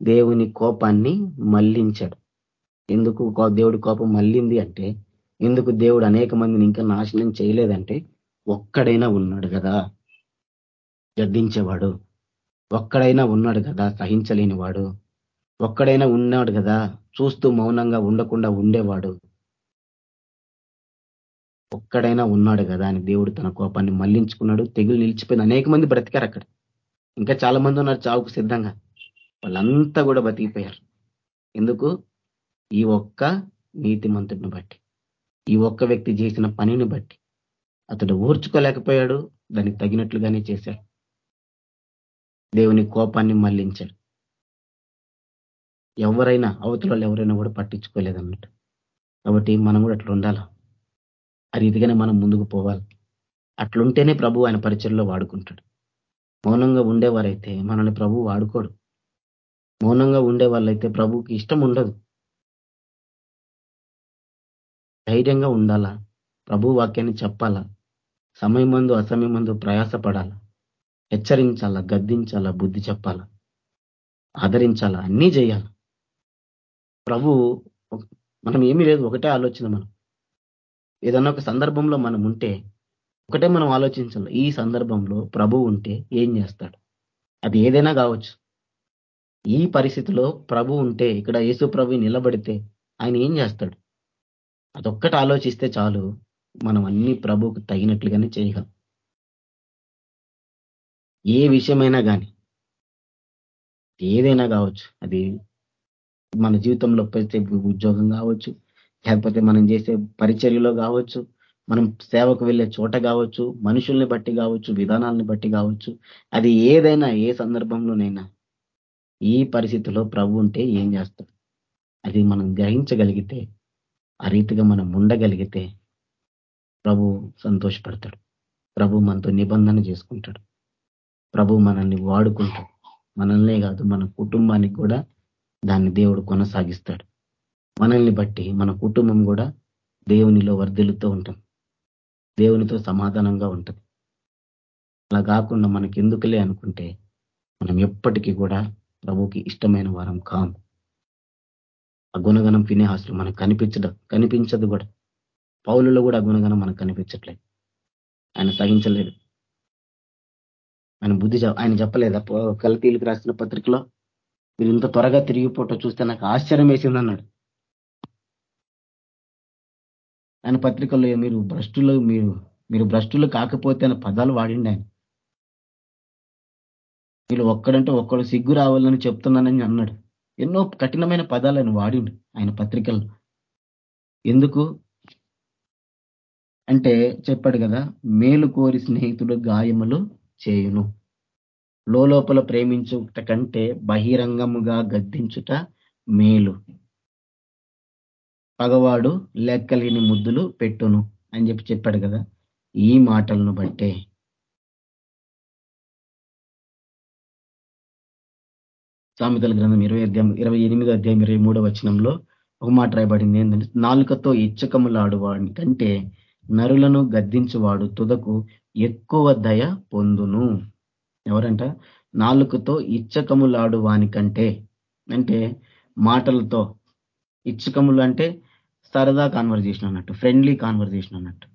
దేవుని కోపాన్ని మళ్ళించాడు ఎందుకు దేవుడి కోపం మళ్ళింది అంటే ఎందుకు దేవుడు అనేక మందిని ఇంకా నాశనం చేయలేదంటే ఒక్కడైనా ఉన్నాడు కదా. గద్దించేవాడు. ఒక్కడైనా ఉన్నాడు కదా సహించలేని వాడు ఒక్కడైనా ఉన్నాడు కదా చూస్తూ మౌనంగా ఉండకుండా ఉండేవాడు. ఒక్కడైనా ఉన్నాడు కదా అని దేవుడు తన కోపాన్ని మళ్ళించుకున్నాడు తెగులు నిలిచిపోయిన అనేక మంది బ్రతికారు అక్కడ. ఇంకా చాలా మంది ఉన్నారు చావుకు సిద్ధంగా. వాళ్ళంతా కూడా బతికిపోయారు. ఎందుకు? ఈ ఒక్క నీతిమంతుడిని బట్టి ఈ ఒక్క వ్యక్తి చేసిన పనిని బట్టి అతడు ఊర్చుకోలేకపోయాడు దానికి తగినట్లుగానే చేశాడు. దేవుని కోపాన్ని మళ్ళించాడు ఎవరైనా అవతల ఎవరైనా కూడా పట్టించుకోలేదన్నట్టు. కాబట్టి మనం కూడా అట్లా ఉండాలా? ఆ రీతిగానే మనం ముందుకు పోవాలి. అట్లుంటేనే ప్రభు ఆయన పరిచయంలో వాడుకుంటాడు. మౌనంగా ఉండేవారైతే మనల్ని ప్రభు వాడుకోడు. మౌనంగా ఉండే వాళ్ళైతే ప్రభుకి ఇష్టం ఉండదు. ధైర్యంగా ఉండాలా? ప్రభు వాక్యాన్ని చెప్పాలా? సమయం మందు అసమయం మందు ప్రయాసపడాలా? హెచ్చరించాలా? గద్దించాలా? బుద్ధి చెప్పాలా? ఆదరించాలా? అన్నీ చేయాలి? ప్రభు మనం ఏమీ లేదు ఒకటే ఆలోచన మనం. ఏదన్నా ఒక సందర్భంలో మనం ఉంటే ఒకటే మనం ఆలోచించాలి? ఈ సందర్భంలో ప్రభు ఉంటే ఏం చేస్తాడు? అది ఏదైనా కావచ్చు. ఈ పరిస్థితిలో ప్రభు ఉంటే ఇక్కడ యేసు ప్రభు నిలబడితే ఆయన ఏం చేస్తాడు? అదొక్కటి ఆలోచిస్తే చాలు మనం అన్ని ప్రభుకు తగినట్లుగానే చేయగలం. ఏ విషయమైనా కానీ ఏదైనా కావచ్చు అది మన జీవితంలో పెడితే ఉద్యోగం కావచ్చు లేకపోతే మనం చేసే పరిచర్యలో కావచ్చు మనం సేవకు వెళ్ళే చోట కావచ్చు మనుషుల్ని బట్టి కావచ్చు విధానాలను బట్టి కావచ్చు అది ఏదైనా ఏ సందర్భంలోనైనా ఈ పరిస్థితిలో ప్రభు ఉంటే ఏం చేస్తాడు? అది మనం గ్రహించగలిగితే ఆ రీతిగా మనం ఉండగలిగితే ప్రభు సంతోషపడతాడు. ప్రభు మనతో నిబంధన చేసుకుంటాడు. ప్రభు మనల్ని వాడుకుంటాడు. మనల్నే కాదు మన కుటుంబానికి కూడా దాన్ని దేవుడు కొనసాగిస్తాడు. మనల్ని బట్టి మన కుటుంబం కూడా దేవునిలో వర్ధిల్లుతూ ఉంటాం దేవునితో సమాధానంగా ఉంటుంది. అలా కాకుండా మనకి ఎందుకులే అనుకుంటే మనం ఎప్పటికీ కూడా ప్రభుకి ఇష్టమైన వారం కాం ఆ గుణగణం ఫినేహాసులు మనకు కనిపించడం కనిపించదు కూడా. పౌలలో కూడా ఆ గుణగణం మనకు కనిపించట్లేదు. ఆయన సహించలేదు. ఆయన బుద్ధి ఆయన చెప్పలేదా? కలతీలకు రాసిన పత్రికలో మీరు ఇంత త్వరగా తిరిగిపోవటం చూస్తే నాకు ఆశ్చర్యం వేసింది అన్నాడు. ఆయన పత్రికల్లో మీరు భ్రష్టులు మీరు మీరు భ్రష్టులు కాకపోతే అనే పదాలు వాడిండి ఆయన. వీళ్ళు ఒక్కడంటే ఒక్కడు సిగ్గు రావాలని చెప్తున్నానని అన్నాడు. ఎన్నో కఠినమైన పదాలు ఆయన వాడిండు ఆయన పత్రికల్లో. ఎందుకు? అంటే చెప్పాడు కదా మేలు కోరి స్నేహితుడు గాయములు చేయును. లోపల ప్రేమించుట కంటే బహిరంగముగా గద్దించుట మేలు. పగవాడు లెక్కలేని ముద్దులు పెట్టును అని చెప్పి చెప్పాడు కదా ఈ మాటలను బట్టే. సామెతల గ్రంథం ఇరవై అధ్యాయం ఇరవై ఎనిమిదో అధ్యాయం ఇరవై మూడో వచనంలో ఒక మాట రాయబడింది. ఏంటంటే నాలుకతో ఇచ్చకములాడువాడి కంటే నరులను గద్దించువాడు తుదకు ఎక్కువ దయ పొందును. ఎవరంట? నాలుకతో ఇచ్చకములాడు వాని కంటే. అంటే మాటలతో. ఇచ్చకములు అంటే సరదా కాన్వర్జేషన్ అన్నట్టు ఫ్రెండ్లీ కాన్వర్జేషన్ అన్నట్టు.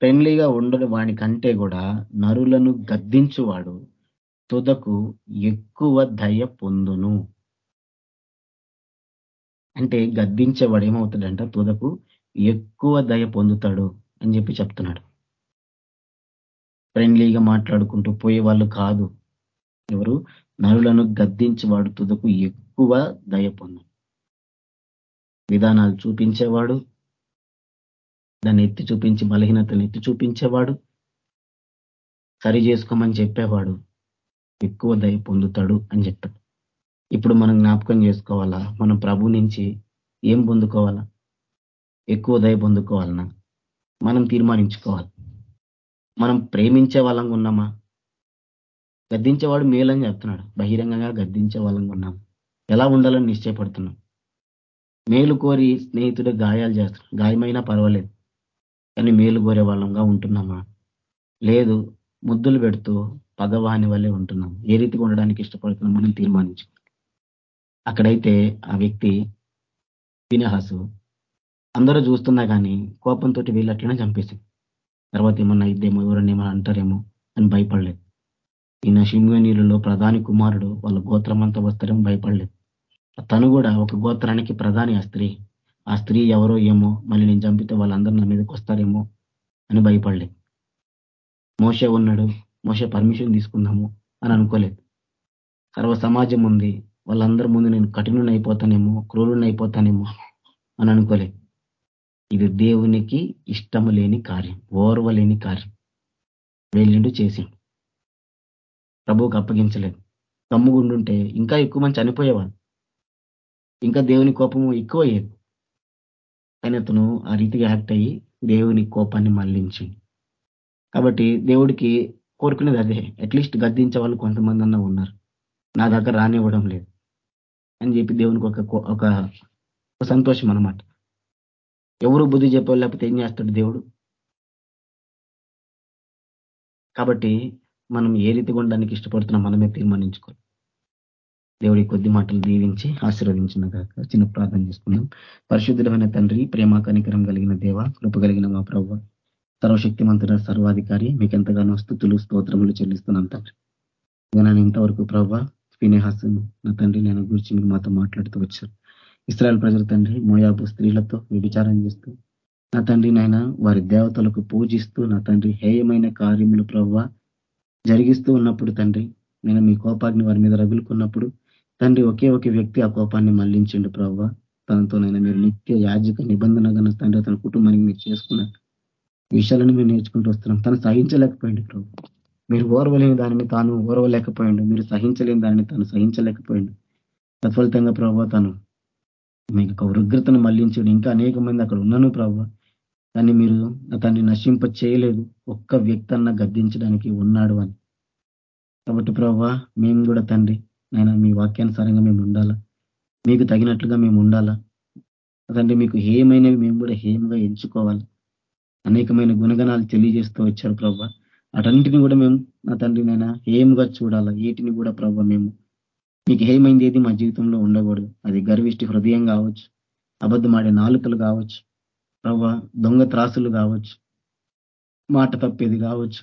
ఫ్రెండ్లీగా ఉండని వాని కంటే కూడా నరులను గద్దించువాడు తుదకు ఎక్కువ దయ పొందును. అంటే గద్దించేవాడు ఏమవుతాడంట తుదకు ఎక్కువ దయ పొందుతాడు అని చెప్పి చెప్తున్నాడు. ఫ్రెండ్లీగా మాట్లాడుకుంటూ పోయే వాళ్ళు కాదు. ఎవరు? నరులను గద్దించేవాడు తుదకు ఎక్కువ దయ పొందు విధానాలు చూపించేవాడు దాన్ని ఎత్తి చూపించి బలహీనతను ఎత్తి చూపించేవాడు సరి చేసుకోమని చెప్పేవాడు. ఎక్కువ దయ పొందుతాడు అని చెప్పాడు ఇప్పుడు మనం జ్ఞాపకం చేసుకోవాలా? మనం ప్రభు నుంచి ఏం పొందుకోవాలా? ఎక్కువ దయ పొందుకోవాలన్నా మనం తీర్మానించుకోవాలి. మనం ప్రేమించే వాళ్ళంగా ఉన్నామా? గద్దించేవాడు మేలని చెప్తున్నాడు. బహిరంగంగా గద్దించే వాళ్ళంగా ఉన్నాం. ఎలా ఉండాలని నిశ్చయపడుతున్నాం? మేలు కోరి స్నేహితుడు గాయాలు చేస్తున్నాడు. గాయమైనా పర్వాలేదు. కానీ మేలు కోరే వాళ్ళంగా ఉంటున్నామా? లేదు ముద్దులు పెడుతూ పగవాని వల్లే ఉంటున్నాం ఏ రీతిగా ఉండడానికి ఇష్టపడుతున్నాం మనం తీర్మానించు అక్కడైతే ఆ వ్యక్తి వినహాసు అందరూ చూస్తున్నా కానీ కోపంతో వీళ్ళు అట్లనే చంపేసింది తర్వాత ఏమన్నా ఇద్దేమో ఎవరన్నా ఏమన్నా అంటారేమో అని భయపడలేదు. ఈయన శింగనీయులలో ప్రధాని కుమారుడు వాళ్ళ గోత్రం అంతా వస్తారేమో భయపడలేదు. తను కూడా ఒక గోత్రానికి ప్రధాని ఆ స్త్రీ. ఆ స్త్రీ ఎవరో ఏమో మళ్ళీ నేను చంపితే వాళ్ళందరూ నా మీదకి వస్తారేమో అని భయపడలేదు. మోసే ఉన్నాడు మోస పర్మిషన్ తీసుకుందాము అని అనుకోలేదు. సర్వ సమాజం ఉంది వాళ్ళందరి ముందు నేను కఠినుని అయిపోతానేమో క్రూరుని అయిపోతానేమో అని అనుకోలేదు. ఇది దేవునికి ఇష్టము లేని కార్యం ఓర్వలేని కార్యం. వెళ్ళిండు చేసిండు. ప్రభువుకు అప్పగించలేదు. కమ్ముగుండుంటే ఇంకా ఎక్కువ మంది చనిపోయేవాడు ఇంకా దేవుని కోపము ఎక్కువ అయ్యేది కానీ అతను ఆ రీతిగా యాక్ట్ అయ్యి దేవుని కోపాన్ని మళ్ళించి కాబట్టి దేవుడికి కోరుకునేది అదే. అట్లీస్ట్ గద్దించే వాళ్ళు కొంతమంది అన్నా ఉన్నారు. నా దగ్గర రానివ్వడం లేదు. అని చెప్పి దేవునికి ఒక ఒక సంతోషం అనమాట ఎవరు బుద్ధి చెప్పాలి లేకపోతే ఏం చేస్తాడు దేవుడు? కాబట్టి మనం ఏ రీతిగా ఉండడానికి ఇష్టపడుతున్నాం మనమే తీర్మానించుకోవాలి. దేవుడి కొద్ది మాటలు దీవించి ఆశీర్వదించిన కాక చిన్న ప్రార్థన చేసుకుందాం. పరిశుద్ధమైన తండ్రి ప్రేమ కనికరం కలిగిన దేవ కృప కలిగిన మా ప్రభు సర్వశక్తిమంతుడ సర్వాధికారి మీకు ఎంతగానో స్థుతులు స్తోత్రములు చెల్లిస్తున్నాం తండ్రి. నేను ఇంతవరకు ప్రభావ ఫినేహాస్ నా తండ్రి నేను గురించి మీరు మాతో మాట్లాడుతూ వచ్చారు ఇస్రాయల్ ప్రజల తండ్రి మోయాబు స్త్రీలతో విభిచారం చేస్తూ నా తండ్రి నాయన వారి దేవతలకు పూజిస్తూ నా తండ్రి హేయమైన కార్యములు ప్రవ్వ జరిగిస్తూ ఉన్నప్పుడు తండ్రి నేను మీ కోపాన్ని వారి మీద రగులుకున్నప్పుడు తండ్రి ఒకే ఒక వ్యక్తి ఆ కోపాన్ని మళ్ళించండి ప్రవ్వ. తనతో నేను మీరు నిత్య యాజక నిబంధనగా తండ్రి తన కుటుంబానికి మీరు చేసుకున్నారు విషయాలను మీరు నేర్చుకుంటూ వస్తున్నాం. తను సహించలేకపోయింది ప్రభు. మీరు ఓర్వలేని దానిని తాను ఓర్వలేకపోయిండు. మీరు సహించలేని దానిని తాను సహించలేకపోయిండు. తత్ఫలితంగా ప్రభావ తను మీకు ఒక ఉగ్రతను మళ్ళించాడు. ఇంకా అనేక మంది అక్కడ ఉన్నాను ప్రభావ దాన్ని మీరు అతన్ని నశింప చేయలేదు ఒక్క వ్యక్తి అన్న గద్దించడానికి ఉన్నాడు అని. కాబట్టి ప్రభావ మేము కూడా తండ్రి నేను మీ వాక్యానుసారంగా మేము ఉండాలా? మీకు తగినట్లుగా మేము ఉండాలా? తండ్రి మీకు హేయమైనవి మేము కూడా హేయంగా ఎంచుకోవాలి? అనేకమైన గుణగణాలు తెలియజేస్తూ వచ్చారు ప్రభా. అటన్నిటిని కూడా మేము నా తండ్రి నైనా హేయంగా చూడాలా. ఏటిని కూడా ప్రభా మేము మీకు హేయమైంది ఏది మా జీవితంలో ఉండకూడదు. అది గర్విష్టి హృదయం కావచ్చు అబద్ధమాడే నాలుకలు కావచ్చు ప్రభావ దొంగ త్రాసులు కావచ్చు మాట తప్పేది కావచ్చు.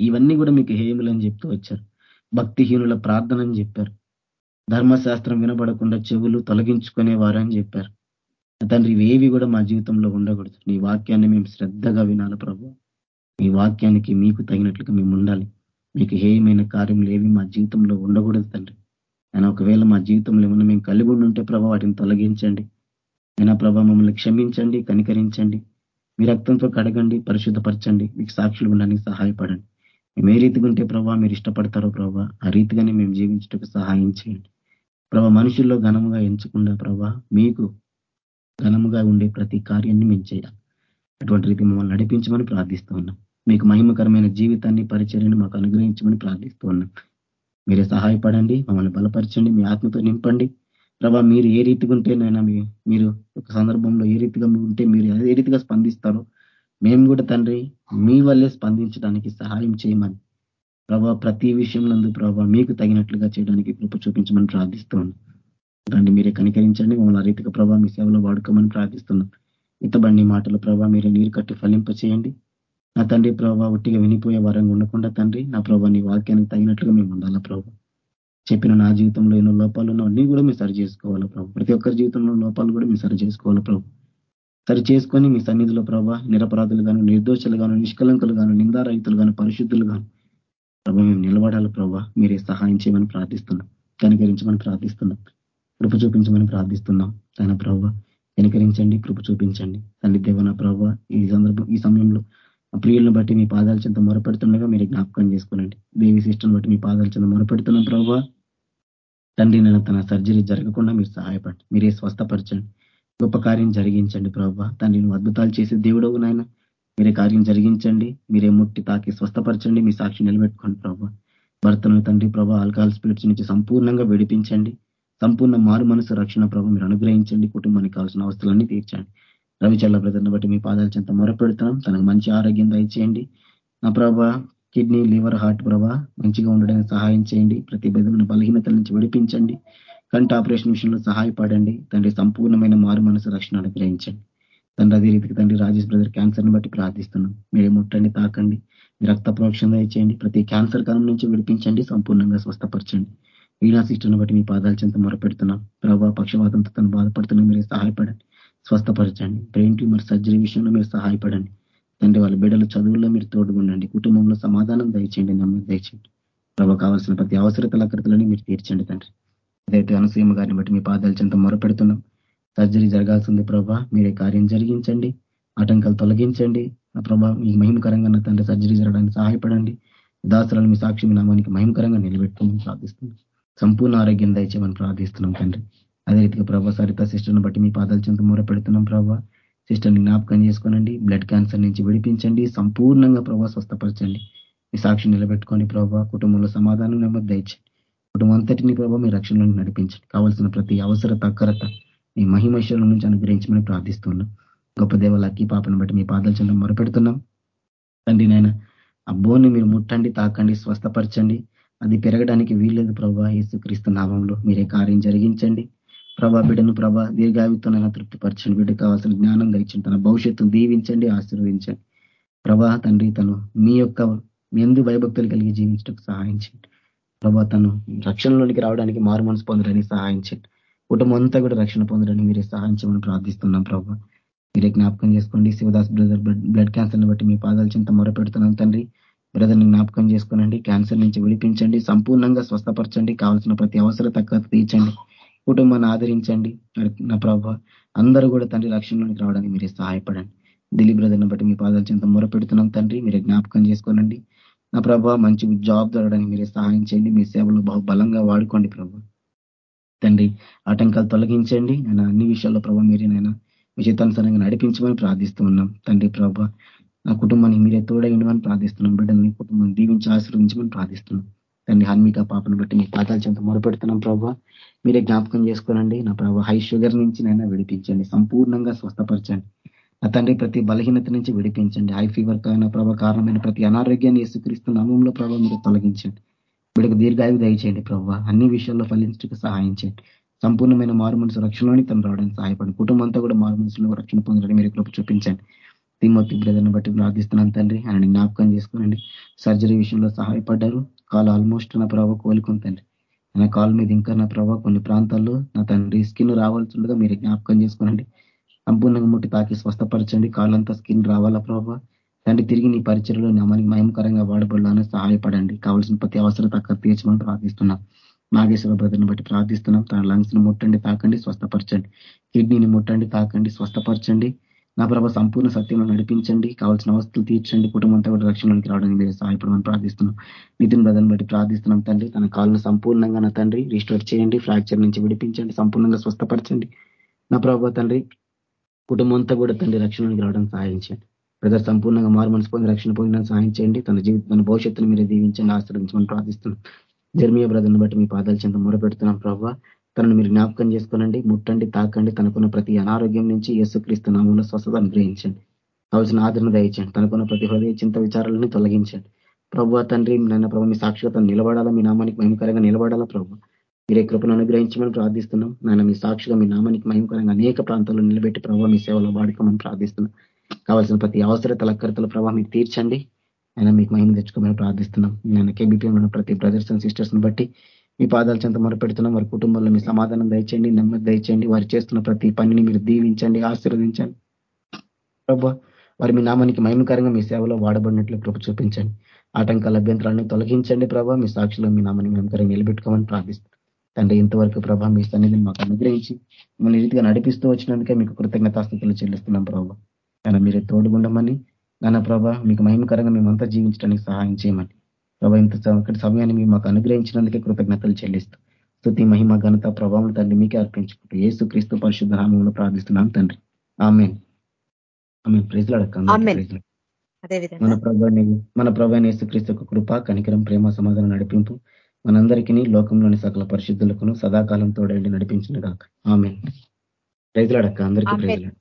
ఇవన్నీ కూడా మీకు హేయములని చెప్తూ వచ్చారు. భక్తిహీనుల ప్రార్థన అని చెప్పారు. ధర్మశాస్త్రం వినబడకుండా చెవులు తొలగించుకునేవారని చెప్పారు. తండ్రి ఇవేవి కూడా మా జీవితంలో ఉండకూడదు. నీ వాక్యాన్ని మేము శ్రద్ధగా వినాలి ప్రభు. మీ వాక్యానికి మీకు తగినట్లుగా మేము ఉండాలి. మీకు హేయమైన కార్యములు ఏవి మా జీవితంలో ఉండకూడదు తండ్రి. ఆయన ఒకవేళ మా జీవితంలో ఏమన్నా మేము కలిగి ఉంటే ప్రభా వాటిని తొలగించండి. అయినా ప్రభా మమ్మల్ని క్షమించండి కనికరించండి. మీ రక్తంతో కడగండి పరిశుద్ధపరచండి. మీకు సాక్షులు ఉండడానికి సహాయపడండి. మేము ఏ రీతిగా ఉంటే ప్రభావ మీరు ఇష్టపడతారో ప్రభావ ఆ రీతిగానే మేము జీవించటకు సహాయం చేయండి. ప్రభా మనుషుల్లో ఘనముగా ఎంచకుండా ప్రభా మీకు ఘనముగా ఉండే ప్రతి కార్యాన్ని మేము చేయాలి అటువంటి రీతి మమ్మల్ని నడిపించమని ప్రార్థిస్తూ ఉన్నాం. మీకు మహిమకరమైన జీవితాన్ని పరిచర్యను మాకు అనుగ్రహించమని ప్రార్థిస్తూ ఉన్నాం. మీరే సహాయపడండి మమ్మల్ని బలపరచండి మీ ఆత్మతో నింపండి. ప్రభా మీరు ఏ రీతిగా ఉంటేనైనా మీరు ఒక సందర్భంలో ఏ రీతిగా ఉంటే మీరు ఏ రీతిగా స్పందిస్తారో మేము కూడా తండ్రి మీ వల్లే స్పందించడానికి సహాయం చేయమని ప్రభా ప్రతి విషయం నందు ప్రభా మీకు తగినట్లుగా చేయడానికి కృప చూపించమని ప్రార్థిస్తున్నాం రండి మీరే కనికరించండి. మమ్మల్ని ఆ రీతిగా ప్రభావ మీ సేవలో వాడుకోమని ప్రార్థిస్తున్నాం. ఇతబండి మాటలు ప్రభావ మీరే నీరు కట్టి ఫలింప చేయండి. నా తండ్రి ప్రభావ ఒట్టిగా వినిపోయే వరంగా ఉండకుండా తండ్రి నా ప్రభావ నీ వాక్యానికి తగినట్లుగా మేము ఉండాలా ప్రభావ చెప్పిన నా జీవితంలో ఎన్నో లోపాలు ఉన్నా అన్నీ కూడా మీరు సరి చేసుకోవాలా ప్రభు? ప్రతి ఒక్కరి జీవితంలో లోపాలు కూడా మీరు సరి చేసుకోవాలా ప్రభు? సరి చేసుకొని మీ సన్నిధిలో ప్రభావ నిరపరాధులు గాను నిర్దోషులు గాను నిష్కలంకులు గాను నిందారహితులు గాను పరిశుద్ధులు గాను ప్రభావ మేము నిలబడాలి ప్రభావ మీరే సహాయం చేయమని ప్రార్థిస్తున్నాం. కనికరించమని ప్రార్థిస్తున్నాం. కృప చూపించమని ప్రార్థిస్తున్నాం. తన ప్రభావ కనికరించండి కృప చూపించండి. తల్లి దేవన ప్రభావ ఈ సందర్భం ఈ సమయంలో ప్రియులను బట్టి మీ పాదాల చెంత మొరపెడుతుండగా మీరు జ్ఞాపకం చేసుకోనండి. దేవి సిస్టమ్ బట్టి మీ పాదాల చెంత మొరపెడుతున్న ప్రభావ తండ్రి నేను తన సర్జరీ జరగకుండా మీరు సహాయపడండి. మీరే స్వస్థపరచండి. గొప్ప కార్యం జరిగించండి ప్రభావ తండ్రి నువ్వు అద్భుతాలు చేసే దేవుడవు నాయన. మీరే కార్యం జరిగించండి. మీరే ముట్టి తాకి స్వస్థపరచండి. మీ సాక్షి నిలబెట్టుకోండి ప్రభావ భర్తను తండ్రి ప్రభా ఆల్కహాల్ స్పిరిట్స్ నుంచి సంపూర్ణంగా విడిపించండి. సంపూర్ణ మారు మనసు రక్షణ ప్రభు మీరు అనుగ్రహించండి. కుటుంబానికి కావాల్సిన అవస్థలన్నీ తీర్చండి. రవిచల్ల బ్రదర్ని బట్టి మీ పాదాల చెంత మొరపెడుతున్నాం. తనకు మంచి ఆరోగ్యం దయచేయండి. నా ప్రభా కిడ్నీ లివర్ హార్ట్ ప్రభా మంచిగా ఉండడానికి సహాయం చేయండి. ప్రతి విధమైన బలహీనతల నుంచి విడిపించండి. కంటి ఆపరేషన్ విషయంలో సహాయపడండి. తండ్రి సంపూర్ణమైన మారు మనసు రక్షణ అనుగ్రహించండి. తండ్రి అదే రీతికి తండ్రి రాజేష్ బ్రదర్ క్యాన్సర్ని బట్టి ప్రార్థిస్తున్నాం. మీరే ముట్టండి తాకండి. మీ రక్త ప్రోక్షణ దయచేయండి. ప్రతి క్యాన్సర్ కాలం నుంచి విడిపించండి. సంపూర్ణంగా స్వస్థపరచండి. వీరాశిష్టను బట్టి మీ పాదాల చెంత మొరపెడుతున్నాం. ప్రభావ పక్షవాతంతో తను బాధపడుతున్నా మీరు సహాయపడండి. స్వస్థపరచండి. బ్రెయిన్ ట్యూమర్ సర్జరీ విషయంలో మీరు సహాయపడండి. తండ్రి వాళ్ళ బిడ్డల చదువుల్లో మీరు తోడుగుండండి. కుటుంబంలో సమాధానం దయచేయండి నమ్మకం దయచేయండి. ప్రభావ కావాల్సిన ప్రతి అవసరతల కృతులని మీరు తీర్చండి తండ్రి. అదైతే అనసూయమ గారిని బట్టి మీ పాదాలు చెంత మొరపెడుతున్నాం. సర్జరీ జరగాల్సింది ప్రభా మీరే కార్యం జరిగించండి. ఆటంకాలు తొలగించండి. నా ప్రభా మీ మహిమకరంగా నా తండ్రి సర్జరీ జరగడానికి సహాయపడండి. దాసరాలు మీ సాక్షి మీ నామానికి మహిమకరంగా నిలబెట్టుకుని ప్రార్థిస్తున్నాం. సంపూర్ణ ఆరోగ్యం దయచేయమని ప్రార్థిస్తున్నాం తండ్రి. అదే రీతిగా ప్రభా సరిత సిస్టర్ని బట్టి మీ పాదాలు చెంత మూర పెడుతున్నాం ప్రభా. సిస్టర్ని జ్ఞాపకం చేసుకోనండి బ్లడ్ క్యాన్సర్ నుంచి విడిపించండి సంపూర్ణంగా ప్రభా స్వస్థపరచండి. మీ సాక్షి నిలబెట్టుకోండి ప్రభా కుటుంబంలో సమాధానం నెమ్మది దయచండి కుటుంబం అంతటిని ప్రభావ మీ రక్షణలో నడిపించండి. కావాల్సిన ప్రతి అవసరత అక్కరత మీ మహిమేశ్వరం నుంచి అనుగ్రహించమని ప్రార్థిస్తున్నాం. గొప్ప దేవ లక్కీ పాపను బట్టి మీ పాదాలు చెంత మొరపెడుతున్నాం. తండ్రి నాయన ఆ బోన్ని మీరు ముట్టండి తాకండి స్వస్థపరచండి. అది పెరగడానికి వీల్లేదు ప్రభా. యేసుక్రీస్తు నామంలో మీరే కార్యం జరిగించండి. ప్రభా బిడ్డను ప్రభా దీర్ఘాయుతోనైనా తృప్తిపరచండి. బిడ్డ కావాల్సిన జ్ఞానం దండి తన భవిష్యత్తును దీవించండి ఆశీర్వదించండి. ప్రభా తండ్రి తను మీ యొక్క ఎందు భయభక్తులు కలిగి జీవించడానికి సహాయించండి ప్రభా తను రక్షణలోనికి రావడానికి మారు మనసు పొందడానికి సహాయించండి కుటుంబం అంతా కూడా రక్షణ పొందడానికి మీరే సహాయం చేయమని ప్రార్థిస్తున్నాం ప్రభా. మీరే జ్ఞాపకం చేసుకోండి. శివదాస్ బ్రదర్ బ్లడ్ క్యాన్సర్ని బట్టి మీ పాదాల చింత మొరపెడుతున్నాం తండ్రి. బ్రదర్ని జ్ఞాపకం చేసుకోనండి క్యాన్సర్ నుంచి విడిపించండి సంపూర్ణంగా స్వస్థపరచండి కావాల్సిన ప్రతి అవసరత తీర్చండి కుటుంబాన్ని ఆదరించండి నా ప్రభ. అందరూ కూడా తండ్రి లక్ష్యంలోనికి రావడానికి మీరే సహాయపడండి. దిలీప్ బ్రదర్ని బట్టి మీ పాదాలు చెంత మొరపెడుతున్నాం తండ్రి మీరే జ్ఞాపకం చేసుకోనండి. నా ప్రభ మంచి జాబ్ దొరకడానికి మీరే సహాయం చేయండి మీ సేవలు బహు బలంగా వాడుకోండి ప్రభు. తండ్రి ఆటంకాలు తొలగించండి నేను అన్ని విషయాల్లో ప్రభావ మీరేనైనా విచితానుసారంగా నడిపించమని ప్రార్థిస్తూ ఉన్నాం. తండ్రి ప్రభా నా కుటుంబానికి మీరే తోడైండమని ప్రార్థిస్తున్నాం. బిడ్డని కుటుంబం దీవించి ఆశీర్వదించమని ప్రార్థిస్తున్నాం. తండ్రి హన్మిక పాపను బట్టి మీ పాతాల చెంత మొరపెడుతున్నాం ప్రభావ మీరే జ్ఞాపకం చేసుకోనండి. నా ప్రభావ హై షుగర్ నుంచి నైనా విడిపించండి. సంపూర్ణంగా స్వస్థపరచండి. నా తండ్రి ప్రతి బలహీనత నుంచి విడిపించండి. హై ఫీవర్ కాన ప్రభావ కారణమైన ప్రతి అనారోగ్యాన్ని యేసుక్రీస్తు నామంలో ప్రభావ మీరు తొలగించండి. వీడికి దీర్ఘాయు దయచేయండి ప్రభావ అన్ని విషయాల్లో ఫలించడానికి సహాయం చేయండి. సంపూర్ణమైన మారు మనసు రక్షణలోని తను రావడానికి సహాయపడండి. కుటుంబం అంతా కూడా మారు మనసులో రక్షణ పొందడానికి మీరు కృప చూపించండి. తిమ్మతి బ్రదర్ని బట్టి ప్రార్థిస్తున్నాను తండ్రి. ఆయన జ్ఞాపకం చేసుకోనండి. సర్జరీ విషయంలో సహాయపడ్డారు. కాలు ఆల్మోస్ట్ నా ప్రభావ కోలుకుంటండి నా కాలు మీద ఇంకా నా ప్రభావ కొన్ని ప్రాంతాల్లో నా తండ్రి స్కిన్ రావాల్సిందిగా మీరు జ్ఞాపకం చేసుకోనండి. సంపూర్ణంగా ముట్టి తాకి స్వస్థపరచండి. కాళ్ళంతా స్కిన్ రావాలా ప్రభావ? తండ్రి తిరిగి నీ పరిచయలో మనకి మయంకరంగా వాడబడాలని సహాయపడండి. కావాల్సిన ప్రతి అవసరత అక్కడ తీర్చమని ప్రార్థిస్తున్నాం. నాగేశ్వర బ్రదర్ని బట్టి ప్రార్థిస్తున్నాం. తన లంగ్స్ని ముట్టండి తాకండి స్వస్థపరచండి. కిడ్నీని ముట్టండి తాకండి స్వస్థపరచండి. నా ప్రభ సంపూర్ణ సత్యంలో నడిపించండి కావాల్సిన అవస్థలు తీర్చండి కుటుంబం అంతా కూడా రక్షణలోకి రావడానికి మీరు సహాయపడమని ప్రార్థిస్తున్నాం. నితిన్ బ్రదర్ని బట్టి ప్రార్థిస్తున్నాం తండ్రి. తన కాళ్ళను సంపూర్ణంగా నా తండ్రి రిస్టోర్ చేయండి ఫ్రాక్చర్ నుంచి విడిపించండి సంపూర్ణంగా స్వస్థపరచండి. నా ప్రభావ తండ్రి కుటుంబం అంతా కూడా తండ్రి రక్షణలోకి రావడం సహాయం చేయండి. బ్రదర్ సంపూర్ణంగా మారు మనసు పొంది రక్షణ పొందిన సహాయం చేయండి. తన జీవితం తన భవిష్యత్తును మీరు దీవించండి ఆశ్రయించమని ప్రార్థిస్తున్నాం. జర్మీయ బ్రదర్ని బట్టి మీ పాదాలు చెంత మొరపెడుతున్నాం ప్రభావ తనను మీరు జ్ఞాపకం చేసుకోనండి. ముట్టండి తాకండి. తనకున్న ప్రతి అనారోగ్యం నుంచి యేసుక్రీస్తు నామంలో స్వస్థత అనుగ్రహించండి. కావాల్సిన ఆదరణ దయచండి తనకున్న ప్రతి హృదయ చింత విచారాలని తొలగించండి. ప్రభు తండ్రి నన్న ప్రభు మీ సాక్షిగా నిలబడాలా? మీ నామానికి మహిమకరంగా నిలబడాలా ప్రభు? మీరే కృపను అనుగ్రహించమని ప్రార్థిస్తున్నాం. నాయన మీ సాక్షిగా మీ నామానికి మహిమకరంగా అనేక ప్రాంతాల్లో నిలబెట్టి ప్రభావ మీ సేవలో వాడుకోమని ప్రార్థిస్తున్నాం. కావాల్సిన ప్రతి అవసరతల అక్కరతల ప్రభావ మీరు తీర్చండి. ఆయన మీకు మహిమ తెచ్చుకోమని ప్రార్థిస్తున్నాం. నేను కేబీపీఎం ఉన్న ప్రతి బ్రదర్స్ అండ్ సిస్టర్స్ని బట్టి మీ పాదాల చెంత మొరపెడుతున్నాం వారి కుటుంబంలో మీ సమాధానం దయచేయండి నెమ్మది దయచేయండి. వారు చేస్తున్న ప్రతి పనిని మీరు దీవించండి ఆశీర్వదించండి. ప్రభా వారి మీ నామానికి మహిమకరంగా మీ సేవలో వాడబడినట్లు కృప చూపించండి. ఆటంకాల అభ్యంతరాలను తొలగించండి ప్రభా. మీ సాక్షిలో మీ నామాన్ని మహిమకరంగా నిలబెట్టుకోమని ప్రార్థిస్తాం తండ్రి ఇంతవరకు ప్రభా మీ సన్నిధిని మాకు అనుగ్రహించి మిమ్మల్ని రీతిగా నడిపిస్తూ వచ్చినందుకే మీకు కృతజ్ఞతాస్థితులు చెల్లిస్తున్నాం ప్రభావ నన్ను మీరే తోడుగుండమని నాన్న ప్రభా మీకు మహిమకరంగా మేమంతా జీవించడానికి సహాయం చేయమని. ప్రభా ఇంత చక్కటి సమయాన్ని మేము మాకు అనుగ్రహించినందుకే కృతజ్ఞతలు చెల్లిస్తూ స్థుతి మహిమ ఘనత ప్రభావం తండ్రి మీకే అర్పించుకుంటూ ఏసు క్రీస్తు పరిశుద్ధ నామంలో ప్రార్థిస్తున్నాం తండ్రి. ఆమె ఆమె ప్రైజ్లాడక్క మన ప్రభాని మన ప్రభాని యేసుక్రీస్తు కృప కనికరం ప్రేమ సమాధానం నడిపింపు మనందరికీ లోకంలోని సకల పరిశుద్ధులకును సదాకాలం తోడండి నడిపించిన కాక ఆమె ప్రైజ్లాడక్క అందరికీ ప్రైజ్లాడు